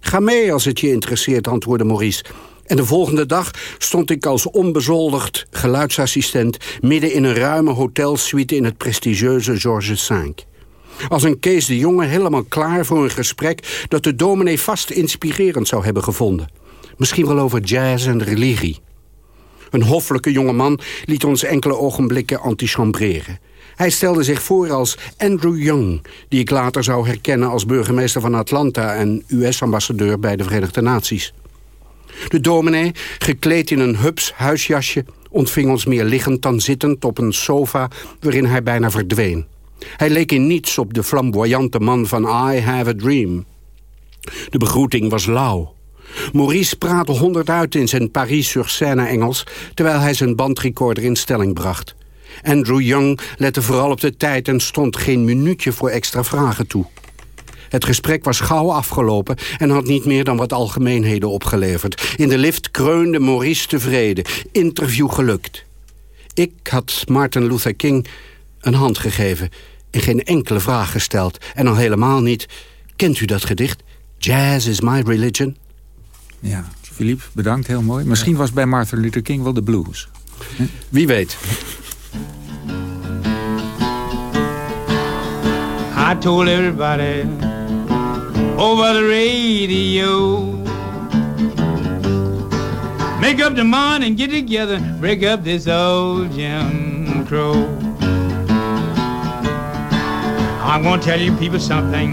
Ga mee als het je interesseert, antwoordde Maurice. En de volgende dag stond ik als onbezoldigd geluidsassistent... midden in een ruime hotelsuite in het prestigieuze Georges V. Als een Kees de Jonge helemaal klaar voor een gesprek... dat de dominee vast inspirerend zou hebben gevonden. Misschien wel over jazz en religie. Een hoffelijke jonge man liet ons enkele ogenblikken antichambreren. Hij stelde zich voor als Andrew Young... die ik later zou herkennen als burgemeester van Atlanta... en US-ambassadeur bij de Verenigde Naties. De dominee, gekleed in een hups huisjasje... ontving ons meer liggend dan zittend op een sofa... waarin hij bijna verdween. Hij leek in niets op de flamboyante man van I Have a Dream. De begroeting was lauw. Maurice praatte honderd uit in zijn Paris-sur-Seine Engels... terwijl hij zijn bandrecorder in stelling bracht. Andrew Young lette vooral op de tijd en stond geen minuutje voor extra vragen toe. Het gesprek was gauw afgelopen en had niet meer dan wat algemeenheden opgeleverd. In de lift kreunde Maurice tevreden. Interview gelukt. Ik had Martin Luther King een hand gegeven en geen enkele vraag gesteld. En al helemaal niet, kent u dat gedicht? Jazz is my religion. Ja, Philippe, bedankt, heel mooi. Misschien was bij Martin Luther King wel de blues. Wie weet. I told everybody over the radio. Make up the mind and get together, break up this old Jim Crow. I'm gonna tell you people something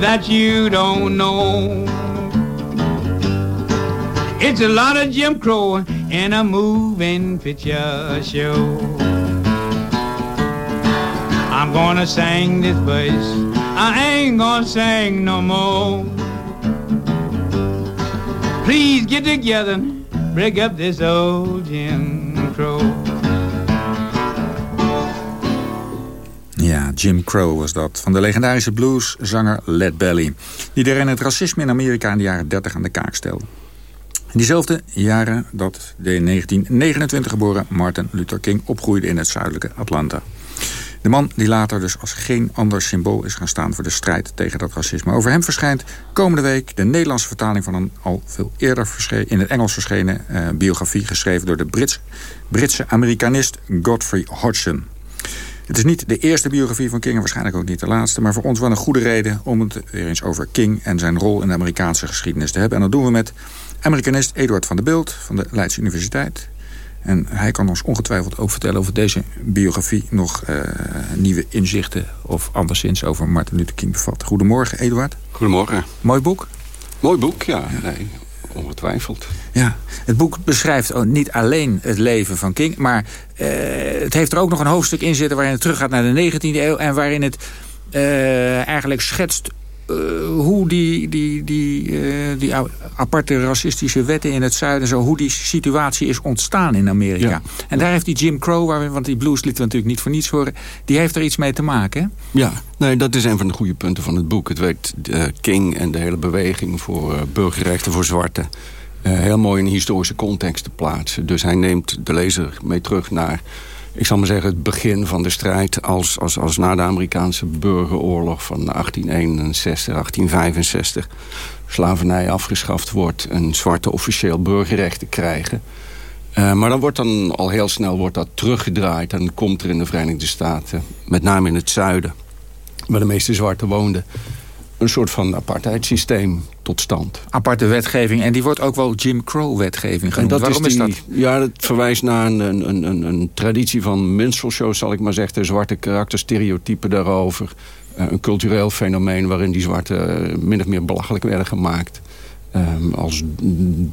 that you don't know. It's a lot of Jim Crow in a moving picture show. I'm gonna sing this verse. I ain't gonna sing no more. Please get together, break up this old Jim Crow. Ja, Jim Crow was dat. Van de legendarische blueszanger Led Belly. Die daarin het racisme in Amerika in de jaren 30 aan de kaak stelde. Diezelfde jaren dat de in 1929 geboren Martin Luther King opgroeide in het zuidelijke Atlanta. De man die later dus als geen ander symbool is gaan staan voor de strijd tegen dat racisme. Over hem verschijnt komende week de Nederlandse vertaling van een al veel eerder in het Engels verschenen uh, biografie geschreven door de Brits, Britse Amerikanist Godfrey Hodgson. Het is niet de eerste biografie van King en waarschijnlijk ook niet de laatste... maar voor ons wel een goede reden om het weer eens over King... en zijn rol in de Amerikaanse geschiedenis te hebben. En dat doen we met Amerikanist Eduard van der Beeld van de Leidse Universiteit. En hij kan ons ongetwijfeld ook vertellen over deze biografie... nog uh, nieuwe inzichten of anderszins over Martin Luther King bevat. Goedemorgen, Eduard. Goedemorgen. Mooi boek? Mooi boek, ja. ja. Nee, ongetwijfeld. Ja, het boek beschrijft niet alleen het leven van King... maar uh, het heeft er ook nog een hoofdstuk in zitten... waarin het teruggaat naar de 19e eeuw... en waarin het uh, eigenlijk schetst uh, hoe die, die, die, uh, die aparte racistische wetten in het zuiden... Zo, hoe die situatie is ontstaan in Amerika. Ja. En daar heeft die Jim Crow, waar we, want die blues lieten we natuurlijk niet voor niets horen... die heeft er iets mee te maken, hè? Ja, nee, dat is een van de goede punten van het boek. Het weet uh, King en de hele beweging voor burgerrechten voor zwarten... heel mooi in historische context te plaatsen. Dus hij neemt de lezer mee terug naar ik zal maar zeggen, het begin van de strijd... als, als, als na de Amerikaanse burgeroorlog van 1861, 1865... slavernij afgeschaft wordt... en zwarte officieel burgerrechten krijgen... Uh, maar dan wordt dan al heel snel wordt dat teruggedraaid... en komt er in de Verenigde Staten, met name in het zuiden... waar de meeste zwarten woonden... een soort van apartheidssysteem tot stand. Aparte wetgeving. En die wordt ook wel Jim Crow-wetgeving genoemd. Waarom is, die, dat? Ja, dat verwijst naar een, een, een, een traditie van minstrelshows, zal ik maar zeggen. De zwarte karakterstereotypen daarover. Uh, een cultureel fenomeen waarin die zwarten uh, min of meer belachelijk werden gemaakt. Um, als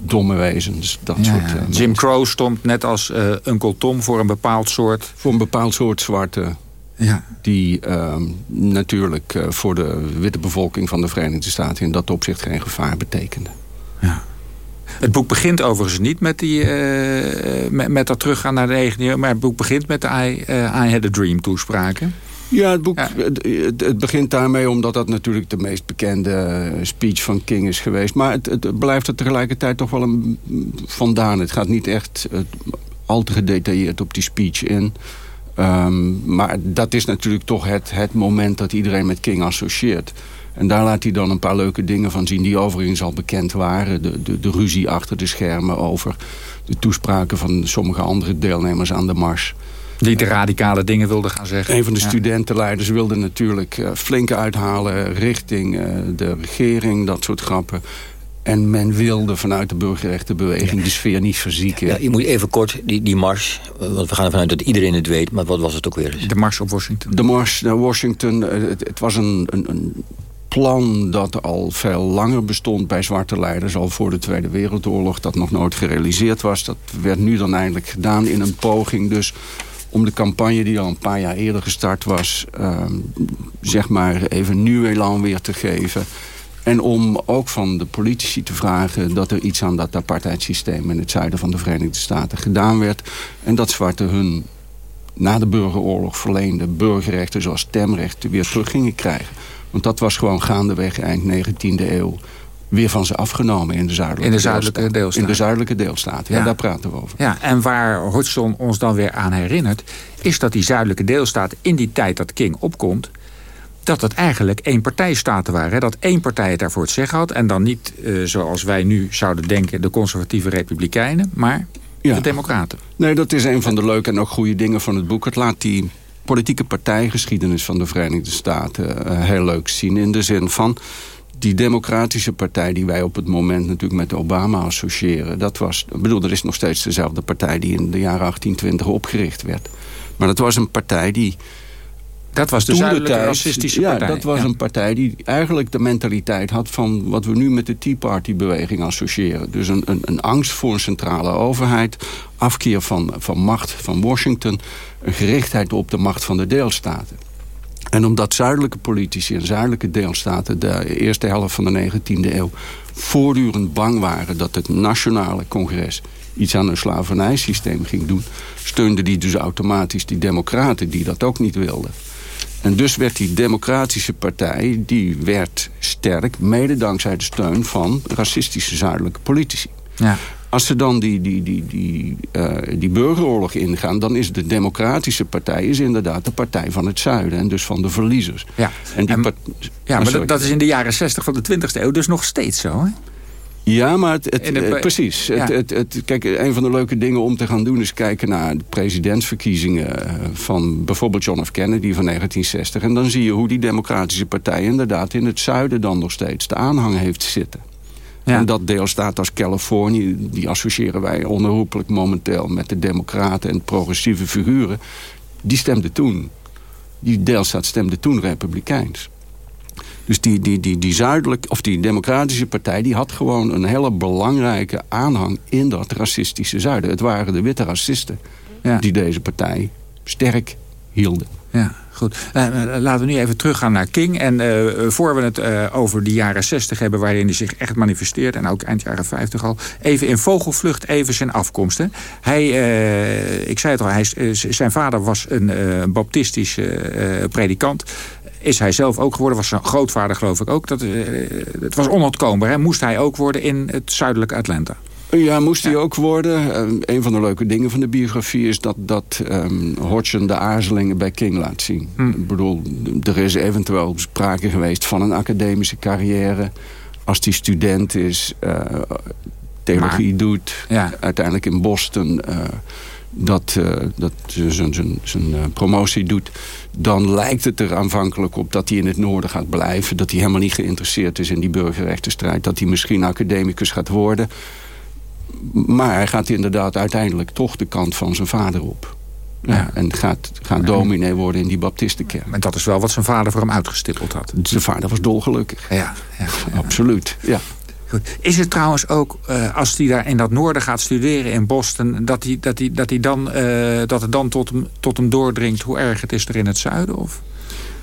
domme wezens, dat Ja, soort... uh, Jim Crow stond net als uh, Uncle Tom voor een bepaald soort... Voor een bepaald soort zwarte... Ja. Die ehm, natuurlijk uh, voor de witte bevolking van de Verenigde Staten... in dat opzicht geen gevaar betekende. Het boek begint overigens niet met, die, uh, met, met dat teruggaan naar de 19e eeuw... maar het boek begint met de I, uh, I Had a Dream toespraken. Ja, het boek ja. Het, het, het, begint daarmee omdat dat natuurlijk de meest bekende speech van King is geweest. Maar het, het blijft er tegelijkertijd toch wel een vandaan. Het gaat niet echt al te gedetailleerd op die speech in... Um, maar dat is natuurlijk toch het, het moment dat iedereen met King associeert. En daar laat hij dan een paar leuke dingen van zien... die overigens al bekend waren. De, de, de ruzie achter de schermen over de toespraken... van sommige andere deelnemers aan de mars. Die de radicale dingen wilden gaan zeggen. Een van de studentenleiders wilde natuurlijk uh, flink uithalen... richting uh, de regering, dat soort grappen. En men wilde vanuit de burgerrechtenbeweging ja. de sfeer niet verzieken. Ja, je moet even kort, die, die mars, want we gaan ervan uit dat iedereen het weet... maar wat was het ook weer eens? De mars op Washington. De mars naar Washington, het, het was een, een, een, plan dat al veel langer bestond bij zwarte leiders... al voor de Tweede Wereldoorlog, dat nog nooit gerealiseerd was. Dat werd nu dan eindelijk gedaan in een poging dus om de campagne die al een paar jaar eerder gestart was... Uh, zeg maar even nieuw elan weer te geven... En om ook van de politici te vragen dat er iets aan dat apartheidssysteem in het zuiden van de Verenigde Staten gedaan werd. En dat zwarten hun na de burgeroorlog verleende burgerrechten zoals stemrechten weer terug gingen krijgen. Want dat was gewoon gaandeweg eind 19e eeuw weer van ze afgenomen in de zuidelijke, in de zuidelijke deelstaten. deelstaten. In de zuidelijke deelstaten, ja, ja, daar praten we over. Ja, en waar Hodgson ons dan weer aan herinnert... is dat die zuidelijke deelstaten in die tijd dat King opkomt dat het eigenlijk één partijstaten waren. Hè? Dat één partij het daarvoor het zeggen had. En dan niet, uh, zoals wij nu zouden denken... de conservatieve republikeinen, maar ja. de democraten. Nee, dat is een van de leuke en ook goede dingen van het boek. Het laat die politieke partijgeschiedenis van de Verenigde Staten... Uh, heel leuk zien in de zin van... die democratische partij die wij op het moment natuurlijk met Obama associëren... dat was, ik bedoel, dat is nog steeds dezelfde partij... die in de jaren 1820 opgericht werd. Maar dat was een partij die... Dat was de zuidelijke tijd, racistische ja, partij. dat was ja. een partij die eigenlijk de mentaliteit had... van wat we nu met de Tea Party-beweging associëren. Dus een, een, een, angst voor een centrale overheid... afkeer van, van macht van Washington... een gerichtheid op de macht van de deelstaten. En omdat zuidelijke politici en zuidelijke deelstaten... de eerste helft van de 19e eeuw voortdurend bang waren... dat het nationale congres iets aan een slavernijsysteem ging doen... steunde die dus automatisch die democraten die dat ook niet wilden. En dus werd die democratische partij, die werd sterk... mede dankzij de steun van racistische zuidelijke politici. Ja. Als ze dan die, die, die, die, uh, die burgeroorlog ingaan... dan is de democratische partij is inderdaad de partij van het zuiden... en dus van de verliezers. Ja, en die en, ja maar dat, dat is in de jaren 60 van de 20e eeuw dus nog steeds zo, hè? Ja, maar het, het, de, uh, precies. Ja. Het, het, kijk, een van de leuke dingen om te gaan doen... is kijken naar de presidentsverkiezingen van bijvoorbeeld John F. Kennedy van 1960. En dan zie je hoe die democratische partij inderdaad in het zuiden dan nog steeds de aanhang heeft zitten. Ja. En dat deelstaat als Californië, die associëren wij onherroepelijk momenteel... met de democraten en progressieve figuren, die stemde toen. Die deelstaat stemde toen republikeins. Dus die, die, die, die zuidelijk, of die democratische partij... die had gewoon een hele belangrijke aanhang in dat racistische zuiden. Het waren de witte racisten ja. die deze partij sterk hielden. Ja, goed. Uh, laten we nu even teruggaan naar King. En uh, voor we het uh, over de jaren 60 hebben... waarin hij zich echt manifesteert... en ook eind jaren 50 al... even in vogelvlucht even zijn afkomsten. Hij, ik zei het al, hij, zijn vader was een baptistische predikant is hij zelf ook geworden. Was zijn grootvader geloof ik ook. Dat, uh, het was onontkoombaar. Hè? Moest hij ook worden in het zuidelijke Atlanta. Ja, moest hij ja. ook worden. Um, een van de leuke dingen van de biografie is dat, dat um, Hodgson de aarzelingen bij King laat zien. Hm. Ik bedoel, er is eventueel sprake geweest van een academische carrière. Als die student is, uh, theologie maar, doet, ja. uiteindelijk in Boston... Uh, dat, uh, dat zijn, uh, promotie doet... dan lijkt het er aanvankelijk op dat hij in het noorden gaat blijven. Dat hij helemaal niet geïnteresseerd is in die burgerrechtenstrijd. Dat hij misschien academicus gaat worden. Maar hij gaat inderdaad uiteindelijk toch de kant van zijn vader op. Ja, en gaat, gaat dominee worden in die baptistenkerk. En dat is wel wat zijn vader voor hem uitgestippeld had. Zijn vader was dolgelukkig. Ja, ja, ja. absoluut. Ja. Is het trouwens ook, uh, als hij daar in dat noorden gaat studeren in Boston... dat, hij, dat, hij, dat, hij dan, uh, dat het dan tot hem, tot hem doordringt hoe erg het is er in het zuiden? Of?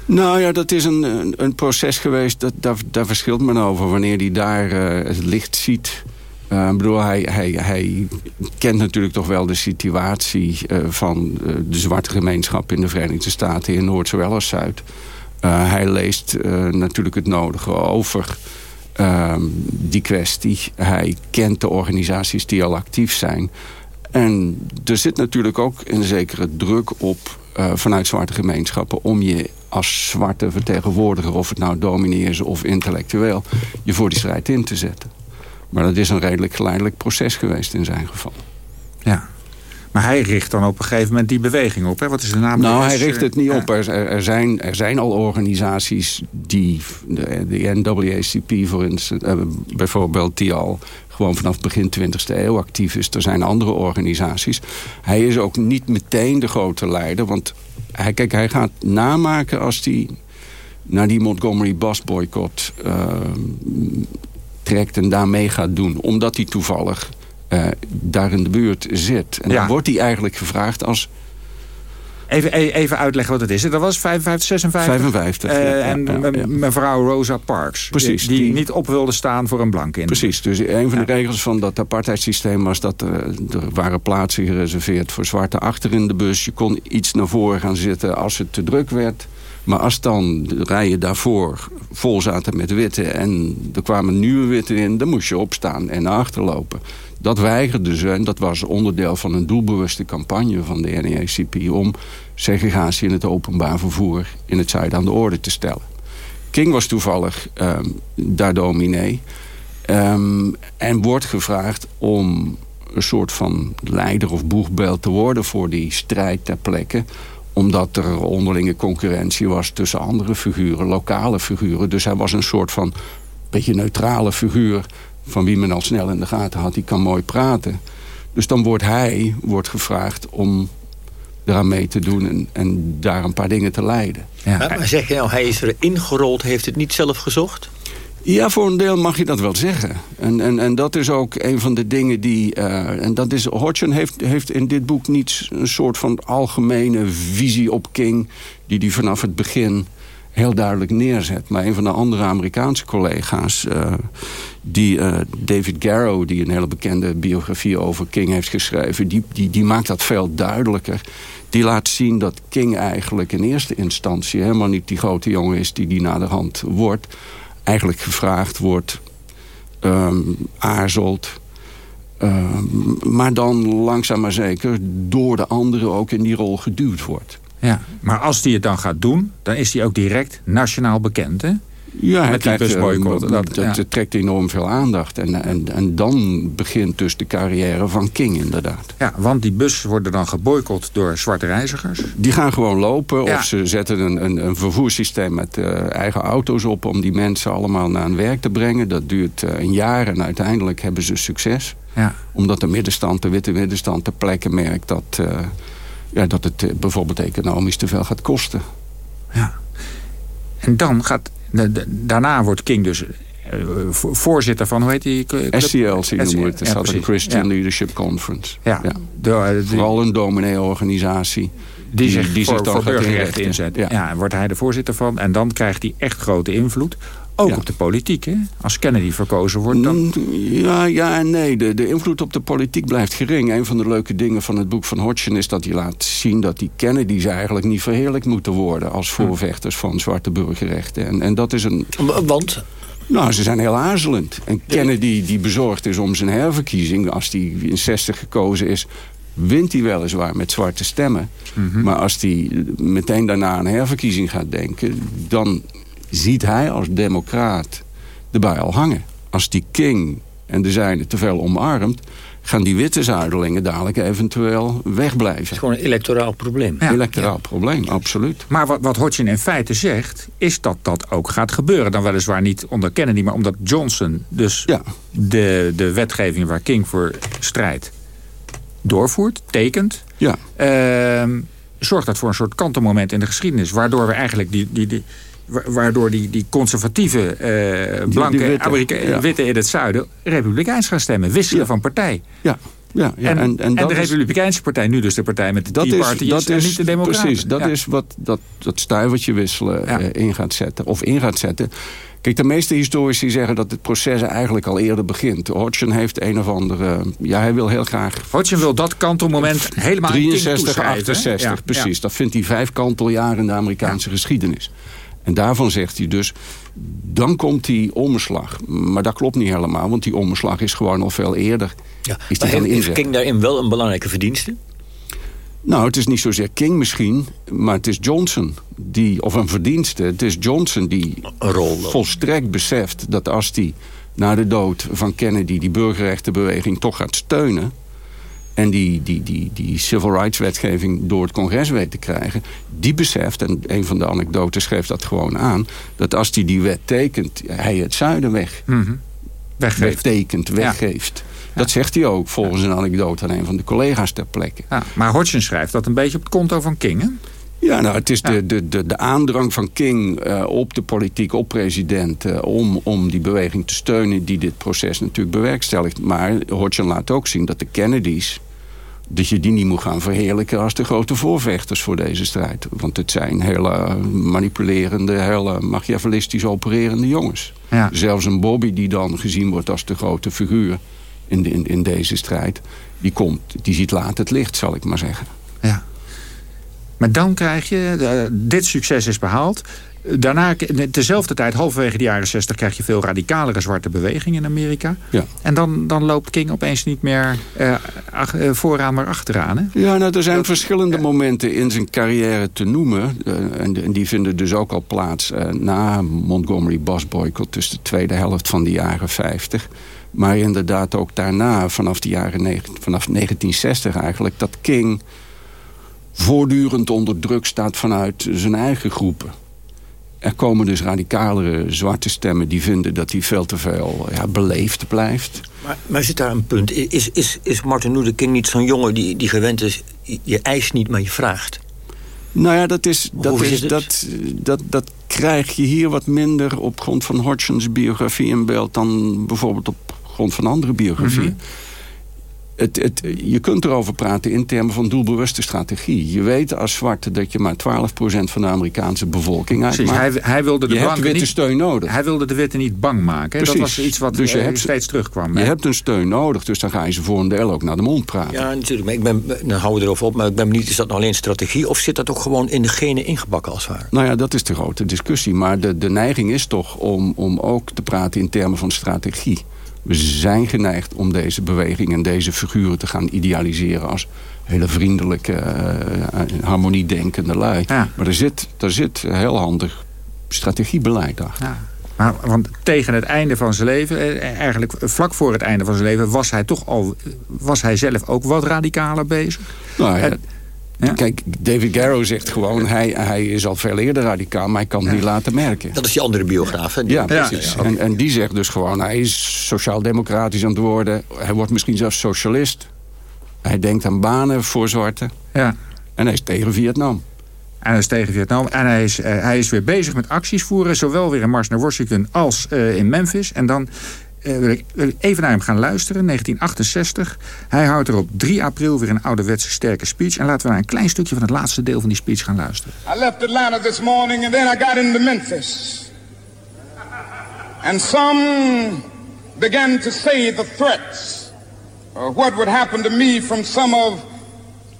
Nou ja, dat is een, een, proces geweest, dat, daar, daar verschilt men over. Wanneer hij daar uh, het licht ziet... Ik bedoel, hij, hij, hij kent natuurlijk toch wel de situatie van de zwarte gemeenschap in de Verenigde Staten, in Noord zowel als Zuid. hij leest natuurlijk het nodige over ehm, die kwestie. Hij kent de organisaties die al actief zijn. En er zit natuurlijk ook een zekere druk op vanuit zwarte gemeenschappen om je als zwarte vertegenwoordiger, of het nou dominee is of intellectueel, je voor die strijd in te zetten. Maar dat is een redelijk geleidelijk proces geweest in zijn geval. Ja. Maar hij richt dan op een gegeven moment die beweging op. Hè? Wat is de naam? Nou, hij richt het niet op. Er, er, zijn, er zijn al organisaties die, de, de NAACP voor instance, uh, bijvoorbeeld, die al gewoon vanaf begin 20e eeuw actief is. Er zijn andere organisaties. Hij is ook niet meteen de grote leider. Want hij, kijk, hij gaat namaken als hij naar die Montgomery bus boycott uh, trekt en daarmee gaat doen. Omdat hij toevallig uh, daar in de buurt zit. En ja. dan wordt hij eigenlijk gevraagd als... Even, even uitleggen wat het is. Dat was 55, 56? 55, uh, ja, En ja, mevrouw Rosa Parks. Precies. Die, die, niet op wilde staan voor een blank in. Precies. Dus een van de regels van dat apartheidssysteem was... dat er, er waren plaatsen gereserveerd voor zwarte achter in de bus. Je kon iets naar voren gaan zitten als het te druk werd... Maar als dan de rijen daarvoor vol zaten met witte... en er kwamen nieuwe witte in, dan moest je opstaan en naar achter lopen. Dat weigerden ze en dat was onderdeel van een doelbewuste campagne van de NAACP... om segregatie in het openbaar vervoer in het zuiden aan de orde te stellen. King was toevallig um, daar dominee... Um, en wordt gevraagd om een soort van leider of boegbeeld te worden... voor die strijd ter plekke omdat er onderlinge concurrentie was tussen andere figuren, lokale figuren. Dus hij was een soort van beetje neutrale figuur van wie men al snel in de gaten had. Die kan mooi praten. Dus dan wordt hij wordt gevraagd om eraan mee te doen en, en daar een paar dingen te leiden. Ja. Maar, maar zeg je nou, hij is er ingerold, heeft het niet zelf gezocht? Ja, voor een deel mag je dat wel zeggen. En, en, en dat is ook een van de dingen die... Uh, en dat is, Hodgson heeft, heeft in dit boek niet een soort van algemene visie op King... die hij vanaf het begin heel duidelijk neerzet. Maar een van de andere Amerikaanse collega's... Uh, die uh, David Garrow, die een hele bekende biografie over King heeft geschreven... die, die, die maakt dat veel duidelijker. Die laat zien dat King eigenlijk in eerste instantie... helemaal niet die grote jongen is die die naderhand wordt eigenlijk gevraagd wordt, um, aarzelt. Um, maar dan langzaam maar zeker door de anderen ook in die rol geduwd wordt. Ja, maar als hij het dan gaat doen, dan is hij ook direct nationaal bekend, hè? Ja, met die busboycott. Dat, dat, ja. dat, trekt enorm veel aandacht. En, en, en dan begint dus de carrière van King inderdaad. Ja, want die bussen worden dan geboycott door zwarte reizigers? Die gaan gewoon lopen. Ja. Of ze zetten een, een, een vervoerssysteem met uh, eigen auto's op... om die mensen allemaal naar hun werk te brengen. Dat duurt uh, een jaar en uiteindelijk hebben ze succes. Ja. Omdat de middenstand, de witte middenstand ter plekke merkt... dat, uh, ja, dat het bijvoorbeeld economisch te veel gaat kosten. Ja. En dan gaat daarna wordt King dus uh, voorzitter van, hoe heet die club? SCLC noemen we het, de Southern Christian ja. Leadership Conference. Ja. ja. De, Vooral een dominee-organisatie. Die, die, zich, die voor, zich voor burgerrechten inzet. Ja. ja, wordt hij de voorzitter van. En dan krijgt hij echt grote invloed. Ook ja. op de politiek, hè? Als Kennedy verkozen wordt, dan... Ja, ja en nee. De, de invloed op de politiek blijft gering. Een van de leuke dingen van het boek van Hodgson is dat hij laat zien... dat die Kennedys eigenlijk niet verheerlijkt moeten worden... als voorvechters van zwarte burgerrechten. En, en dat is een... Want? Nou, ze zijn heel aarzelend. En Kennedy die bezorgd is om zijn herverkiezing... als hij in 60 gekozen is wint hij weliswaar met zwarte stemmen. Mm -hmm. Maar als hij meteen daarna een herverkiezing gaat denken... dan ziet hij als democraat erbij al hangen. Als die King en de zijne te veel omarmt... gaan die witte zuiderlingen dadelijk eventueel wegblijven. Het is gewoon een electoraal probleem. Ja. Electoraal probleem, absoluut. Maar wat, wat Hodgkin in feite zegt, is dat dat ook gaat gebeuren. Dan weliswaar niet onder Kennedy, maar omdat Johnson dus ja. de, de wetgeving waar King voor strijdt doorvoert, tekent. Ja. Uh, zorgt dat voor een soort kantelmoment in de geschiedenis. Waardoor we eigenlijk die, die, die, waardoor die, die conservatieve, uh, blanke die, witte, ja. witte in het zuiden... republikeins gaan stemmen, wisselen ja. van partij. Ja. Ja, ja. En, en, en, en de Republikeinse partij, nu dus de partij met de dat Tea Party, is, dat is, niet de Democraten. Precies, dat ja. is wat dat, dat stuivertje wisselen ja. uh, in gaat zetten. Of in gaat zetten. Kijk, de meeste historici zeggen dat het proces eigenlijk al eerder begint. Hodgson heeft een of andere... Ja, hij wil heel graag... Hodgson wil dat kantelmoment helemaal 63, 68, ja, precies. Dat vindt hij vijf kanteljaren in de Amerikaanse geschiedenis. En daarvan zegt hij dus, dan komt die omslag. Maar dat klopt niet helemaal, want die omslag is gewoon al veel eerder. Ja, is die heeft King daarin wel een belangrijke verdienste? Nou, het is niet zozeer King misschien, maar het is Johnson. Die, of een verdienste. Het is Johnson die rol volstrekt beseft dat als hij na de dood van Kennedy... die burgerrechtenbeweging toch gaat steunen... en die, die, die, die civil rights wetgeving door het congres weet te krijgen... die beseft, en een van de anekdotes geeft dat gewoon aan... dat als hij die wet tekent, hij het zuiden weg... Mm -hmm. weggeeft. Wegtekent, weggeeft. Ja. Dat zegt hij ook volgens een anekdote aan een van de collega's ter plekke. Ja, maar Hodgson schrijft dat een beetje op het konto van King, hè? Ja, nou, het is ja. de, de, de, de aandrang van King uh, op de politiek, op president... Uh, om, om die beweging te steunen die dit proces natuurlijk bewerkstelligt. Maar Hodgson laat ook zien dat de Kennedys... dat je die niet moet gaan verheerlijken als de grote voorvechters voor deze strijd. Want het zijn hele manipulerende, hele machiavellistisch opererende jongens. Ja. Zelfs een Bobby die dan gezien wordt als de grote figuur in, de, in, in deze strijd... die, komt, die ziet laat het licht, zal ik maar zeggen. Ja. Maar dan krijg je, uh, dit succes is behaald. Daarna, tezelfde tijd, halverwege de jaren 60... krijg je veel radicalere zwarte beweging in Amerika. Ja. En dan, dan loopt King opeens niet meer uh, ach, uh, vooraan, maar achteraan. Hè? Ja, nou, er zijn Dat, verschillende momenten in zijn carrière te noemen. En, en, die vinden dus ook al plaats na Montgomery Bus Boycott... dus de tweede helft van de jaren 50... Maar inderdaad ook daarna, vanaf, de jaren vanaf 1960 eigenlijk... dat King voortdurend onder druk staat vanuit zijn eigen groepen. Er komen dus radicalere zwarte stemmen die vinden dat hij veel te veel ja, beleefd blijft. Maar, maar zit daar een punt? Is, is, is Martin Luther King niet zo'n jongen die, die gewend is... je eist niet, maar je vraagt? Nou ja, dat, is, dat, is, is dat, dat, dat krijg je hier wat minder op grond van Hodgson's biografie in beeld... dan bijvoorbeeld op grond van andere biografieën. Mm -hmm. Het, het, je kunt erover praten in termen van doelbewuste strategie. Je weet als zwarte dat je maar 12% van de Amerikaanse bevolking uitmaakt. Precies, hij, hij wilde de je hebt witte niet, steun nodig. Hij wilde de witte niet bang maken. Precies. Dat was iets wat dus je uh, hebt, steeds terugkwam. Je hè? hebt een steun nodig, dus dan ga je ze voor een deel ook naar de mond praten. Ja, natuurlijk. Maar ik ben, dan houden we erover op. Maar ik ben benieuwd, is dat nou alleen strategie... of zit dat ook gewoon in de genen ingebakken als het ware? Nou ja, dat is de grote discussie. Maar de, de neiging is toch om, om ook te praten in termen van strategie. We zijn geneigd om deze beweging en deze figuren te gaan idealiseren... als hele vriendelijke, uh, harmoniedenkende lui. Ja. Maar er zit, er zit heel handig strategiebeleid achter. Ja. Maar, want tegen het einde van zijn leven, eigenlijk vlak voor het einde van zijn leven... was hij toch al, was hij zelf ook wat radicaler bezig? Nou ja, ja. Kijk, David Garrow zegt gewoon... Hij, hij is al veel eerder radicaal, maar hij kan het ja. niet laten merken. Dat is die andere biograaf, hè? Ja, precies. Ja, en, en die zegt dus gewoon... hij is sociaal-democratisch aan het worden. Hij wordt misschien zelfs socialist. Hij denkt aan banen voor zwarten. Ja. En hij is tegen Vietnam. En hij is tegen Vietnam. En hij is, uh, hij is weer bezig met acties voeren. Zowel weer in Mars naar Washington als uh, in Memphis. En dan uh, wil, ik, even naar hem gaan luisteren. 1968. Hij houdt er op 3 april weer een ouderwetse sterke speech. En laten we naar een klein stukje van het laatste deel van die speech gaan luisteren. I left Atlanta this morning and then I got into Memphis. And some began to say the threats. Or what would happen to me from some of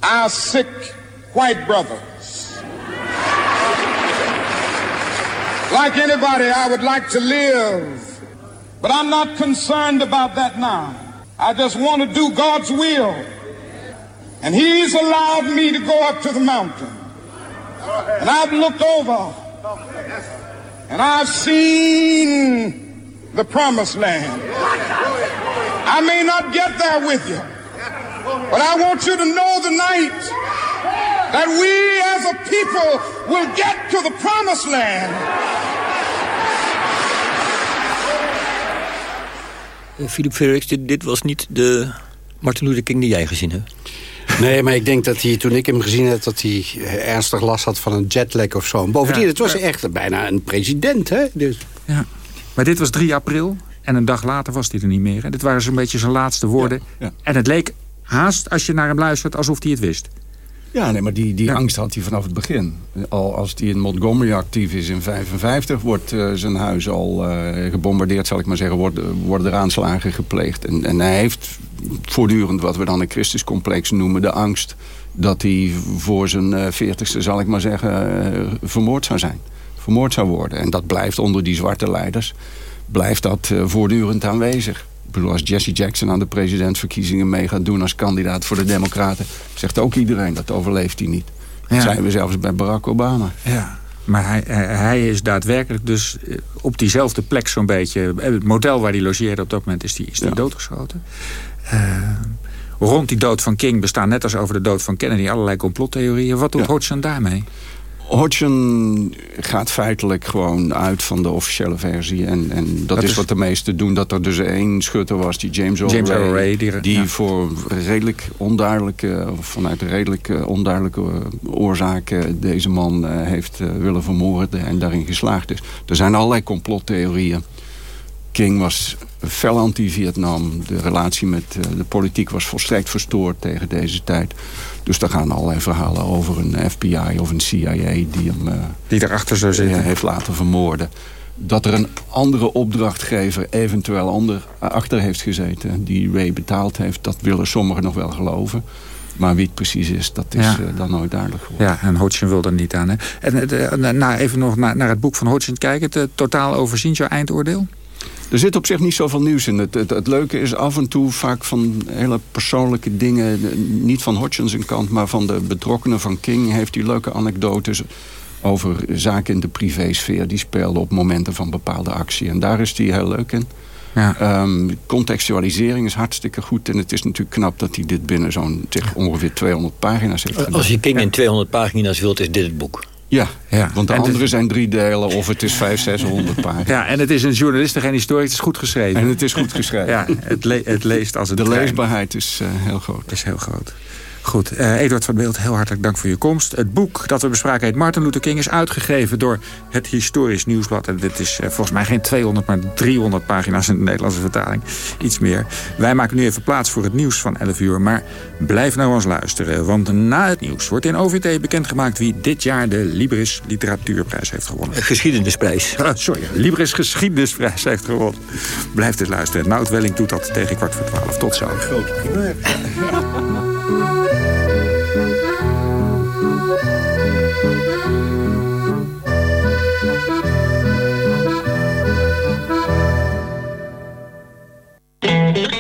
our sick white brothers. Like anybody, I would like to live, but I'm not concerned about that now. I just want to do God's will. And He's allowed me to go up to the mountain. And I've looked over, and I've seen the promised land. I may not get there with you, But I want you to know tonight that we as a people will get to the promised land. Philip Felix, dit, dit was niet de Martin Luther King die jij gezien hebt. Nee, maar ik denk dat hij, toen ik hem gezien heb... dat hij ernstig last had van een jetlag of zo. Bovendien, Ja, het was maar- echt bijna een president, hè? Dus. Ja. Maar dit was 3 april en een dag later was hij er niet meer. En dit waren zo'n beetje zijn laatste woorden. En het leek haast, als je naar hem luistert, alsof hij het wist. Ja, nee, maar die, die angst had hij vanaf het begin. Al als hij in Montgomery actief is in 55... wordt eh, zijn huis al eh, gebombardeerd, zal ik maar zeggen. Worden, worden er aanslagen gepleegd. En, en hij heeft voortdurend wat we dan een Christuscomplex noemen... de angst dat hij voor zijn eh, veertigste, zal ik maar zeggen... vermoord zou zijn. Vermoord zou worden. En dat blijft onder die zwarte leiders... blijft dat voortdurend aanwezig. Bedoel, als Jesse Jackson aan de presidentsverkiezingen mee gaat doen als kandidaat voor de Democraten, zegt ook iedereen dat overleeft hij niet. Dat Ja. zeiden we zelfs bij Barack Obama. Ja. Maar hij, hij, is daadwerkelijk dus eh, op diezelfde plek zo'n beetje... eh, Het motel waar hij logeerde op dat moment is die, is die doodgeschoten. Eh, rond die dood van King bestaan net als over de dood van Kennedy... allerlei complottheorieën. Wat doet Hodgson daarmee? Hodgson gaat feitelijk gewoon uit van de officiële versie. En, en dat, Dat is, is- wat de meesten doen. Dat er dus één schutter was, die James Ray, die die ja. voor redelijk onduidelijke, of vanuit redelijk onduidelijke oorzaken deze man eh, heeft eh, willen vermoorden en daarin geslaagd is. Er zijn allerlei complottheorieën. King was fel anti-Vietnam. De relatie met eh, de politiek was volstrekt verstoord tegen deze tijd. Dus daar gaan allerlei verhalen over een FBI of een CIA die hem... eh, die erachter zou zitten. eh, heeft laten vermoorden. Dat er een andere opdrachtgever eventueel onder, achter heeft gezeten... die Ray betaald heeft, dat willen sommigen nog wel geloven. Maar wie het precies is, dat is Ja. eh, dan nooit duidelijk geworden. Ja, en Hodgson wil er niet aan. Hè? En eh, even nog naar, naar het boek van Hodgson kijken. Het eh, totaal overzien, jouw eindoordeel? Er zit op zich niet zoveel nieuws in. Het, het, het leuke is af en toe vaak van hele persoonlijke dingen... eh, niet van Hodgson zijn kant, maar van de betrokkenen van King... heeft hij leuke anekdotes over zaken in de privésfeer... die speelden op momenten van bepaalde actie. En daar is hij heel leuk in. Ja. Ehm, contextualisering is hartstikke goed. En het is natuurlijk knap dat hij dit binnen zo'n zeg, ongeveer 200 pagina's heeft gedaan. Als je King in 200 pagina's wilt, is dit het boek. Ja, Ja. want de En het- andere zijn drie delen of het is 500, 600 (laughs) pagina's. Ja, en het is een journalist en geen historisch. Het is goed geschreven. En het is goed geschreven. Ja, het, le- het leest als het De trein. leesbaarheid is eh, heel groot. is heel groot. Goed, eh, Eduard van Beeld, heel hartelijk dank voor je komst. Het boek dat we bespraken heet Martin Luther King... is uitgegeven door het Historisch Nieuwsblad. En dit is eh, volgens mij geen 200, maar 300 pagina's in de Nederlandse vertaling. Iets meer. Wij maken nu even plaats voor het nieuws van 11 uur. Maar blijf naar ons luisteren, want na het nieuws... wordt in OVT bekendgemaakt wie dit jaar de Libris Literatuurprijs heeft gewonnen. Geschiedenisprijs. (laughs) Ah, sorry, Libris Geschiedenisprijs heeft gewonnen. Blijf dus luisteren. Nout Welling doet dat tegen kwart voor twaalf. Tot zo. Primeur. (laughs)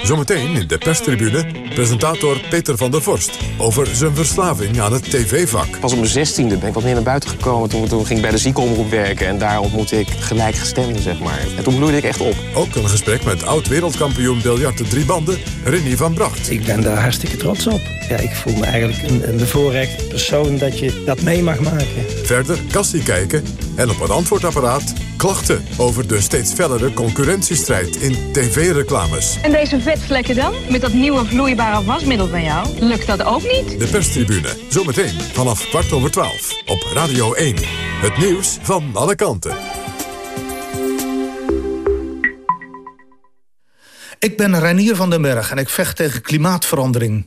Zometeen in de perstribune presentator Peter van der Vorst... over zijn verslaving aan het tv-vak. Pas op mijn zestiende ben ik wat meer naar buiten gekomen. Toen, toen ging ik bij de ziekenomroep werken. En daar ontmoette ik gelijkgestemden, zeg maar. En toen bloeide ik echt op. Ook een gesprek met oud-wereldkampioen biljarten drie banden, Rinnie van Bracht. Ik ben daar hartstikke trots op. Ja, ik voel me eigenlijk een, een bevoorrecht persoon dat je dat mee mag maken. Verder kassie kijken en op een antwoordapparaat klachten... over de steeds fellere concurrentiestrijd in tv-reclames. En deze vetvlekken dan? Met dat nieuwe vloeibare wasmiddel van jou? Lukt dat ook niet? De perstribune, zometeen vanaf kwart over twaalf op Radio 1. Het nieuws van alle kanten. Ik ben Reinier van den Berg en ik vecht tegen klimaatverandering.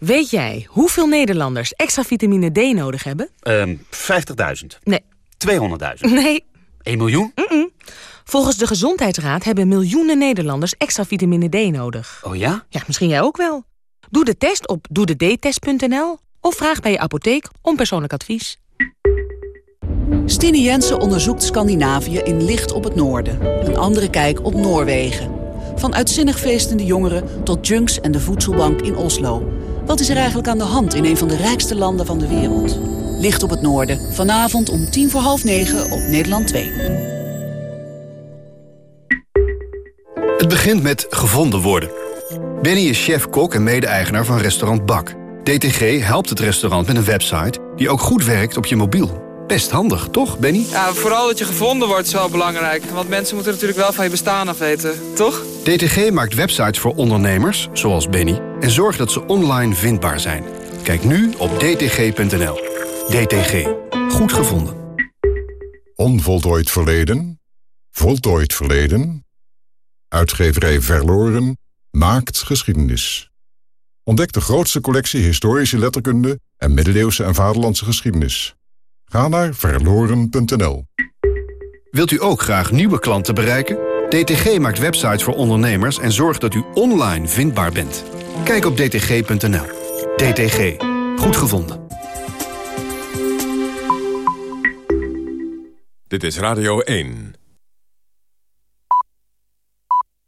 Weet jij hoeveel Nederlanders extra vitamine D nodig hebben? Ehm 50.000. Nee. 200.000. Nee. 1 miljoen? Volgens de Gezondheidsraad hebben miljoenen Nederlanders extra vitamine D nodig. Oh ja? Ja, misschien jij ook wel. Doe de test op doedetest.nl of vraag bij je apotheek om persoonlijk advies. Stine Jensen onderzoekt Scandinavië in Licht op het Noorden. Een andere kijk op Noorwegen. Van uitzinnig feestende jongeren tot junks en de voedselbank in Oslo. Wat is er eigenlijk aan de hand in een van de rijkste landen van de wereld? Licht op het Noorden. Vanavond om tien voor half negen op Nederland 2. Het begint met gevonden worden. Benny is chef-kok en mede-eigenaar van restaurant Bak. DTG helpt het restaurant met een website die ook goed werkt op je mobiel. Best handig, toch, Benny? Ja, vooral dat je gevonden wordt is wel belangrijk. Want mensen moeten natuurlijk wel van je bestaan af weten, toch? DTG maakt websites voor ondernemers, zoals Benny... en zorgt dat ze online vindbaar zijn. Kijk nu op dtg.nl. DTG. Goed gevonden. Onvoltooid verleden. Voltooid verleden. Uitgeverij Verloren maakt geschiedenis. Ontdek de grootste collectie historische letterkunde en middeleeuwse en vaderlandse geschiedenis. Ga naar verloren.nl. Wilt u ook graag nieuwe klanten bereiken? DTG maakt websites voor ondernemers en zorgt dat u online vindbaar bent. Kijk op dtg.nl. DTG. Goed gevonden. Dit is Radio 1.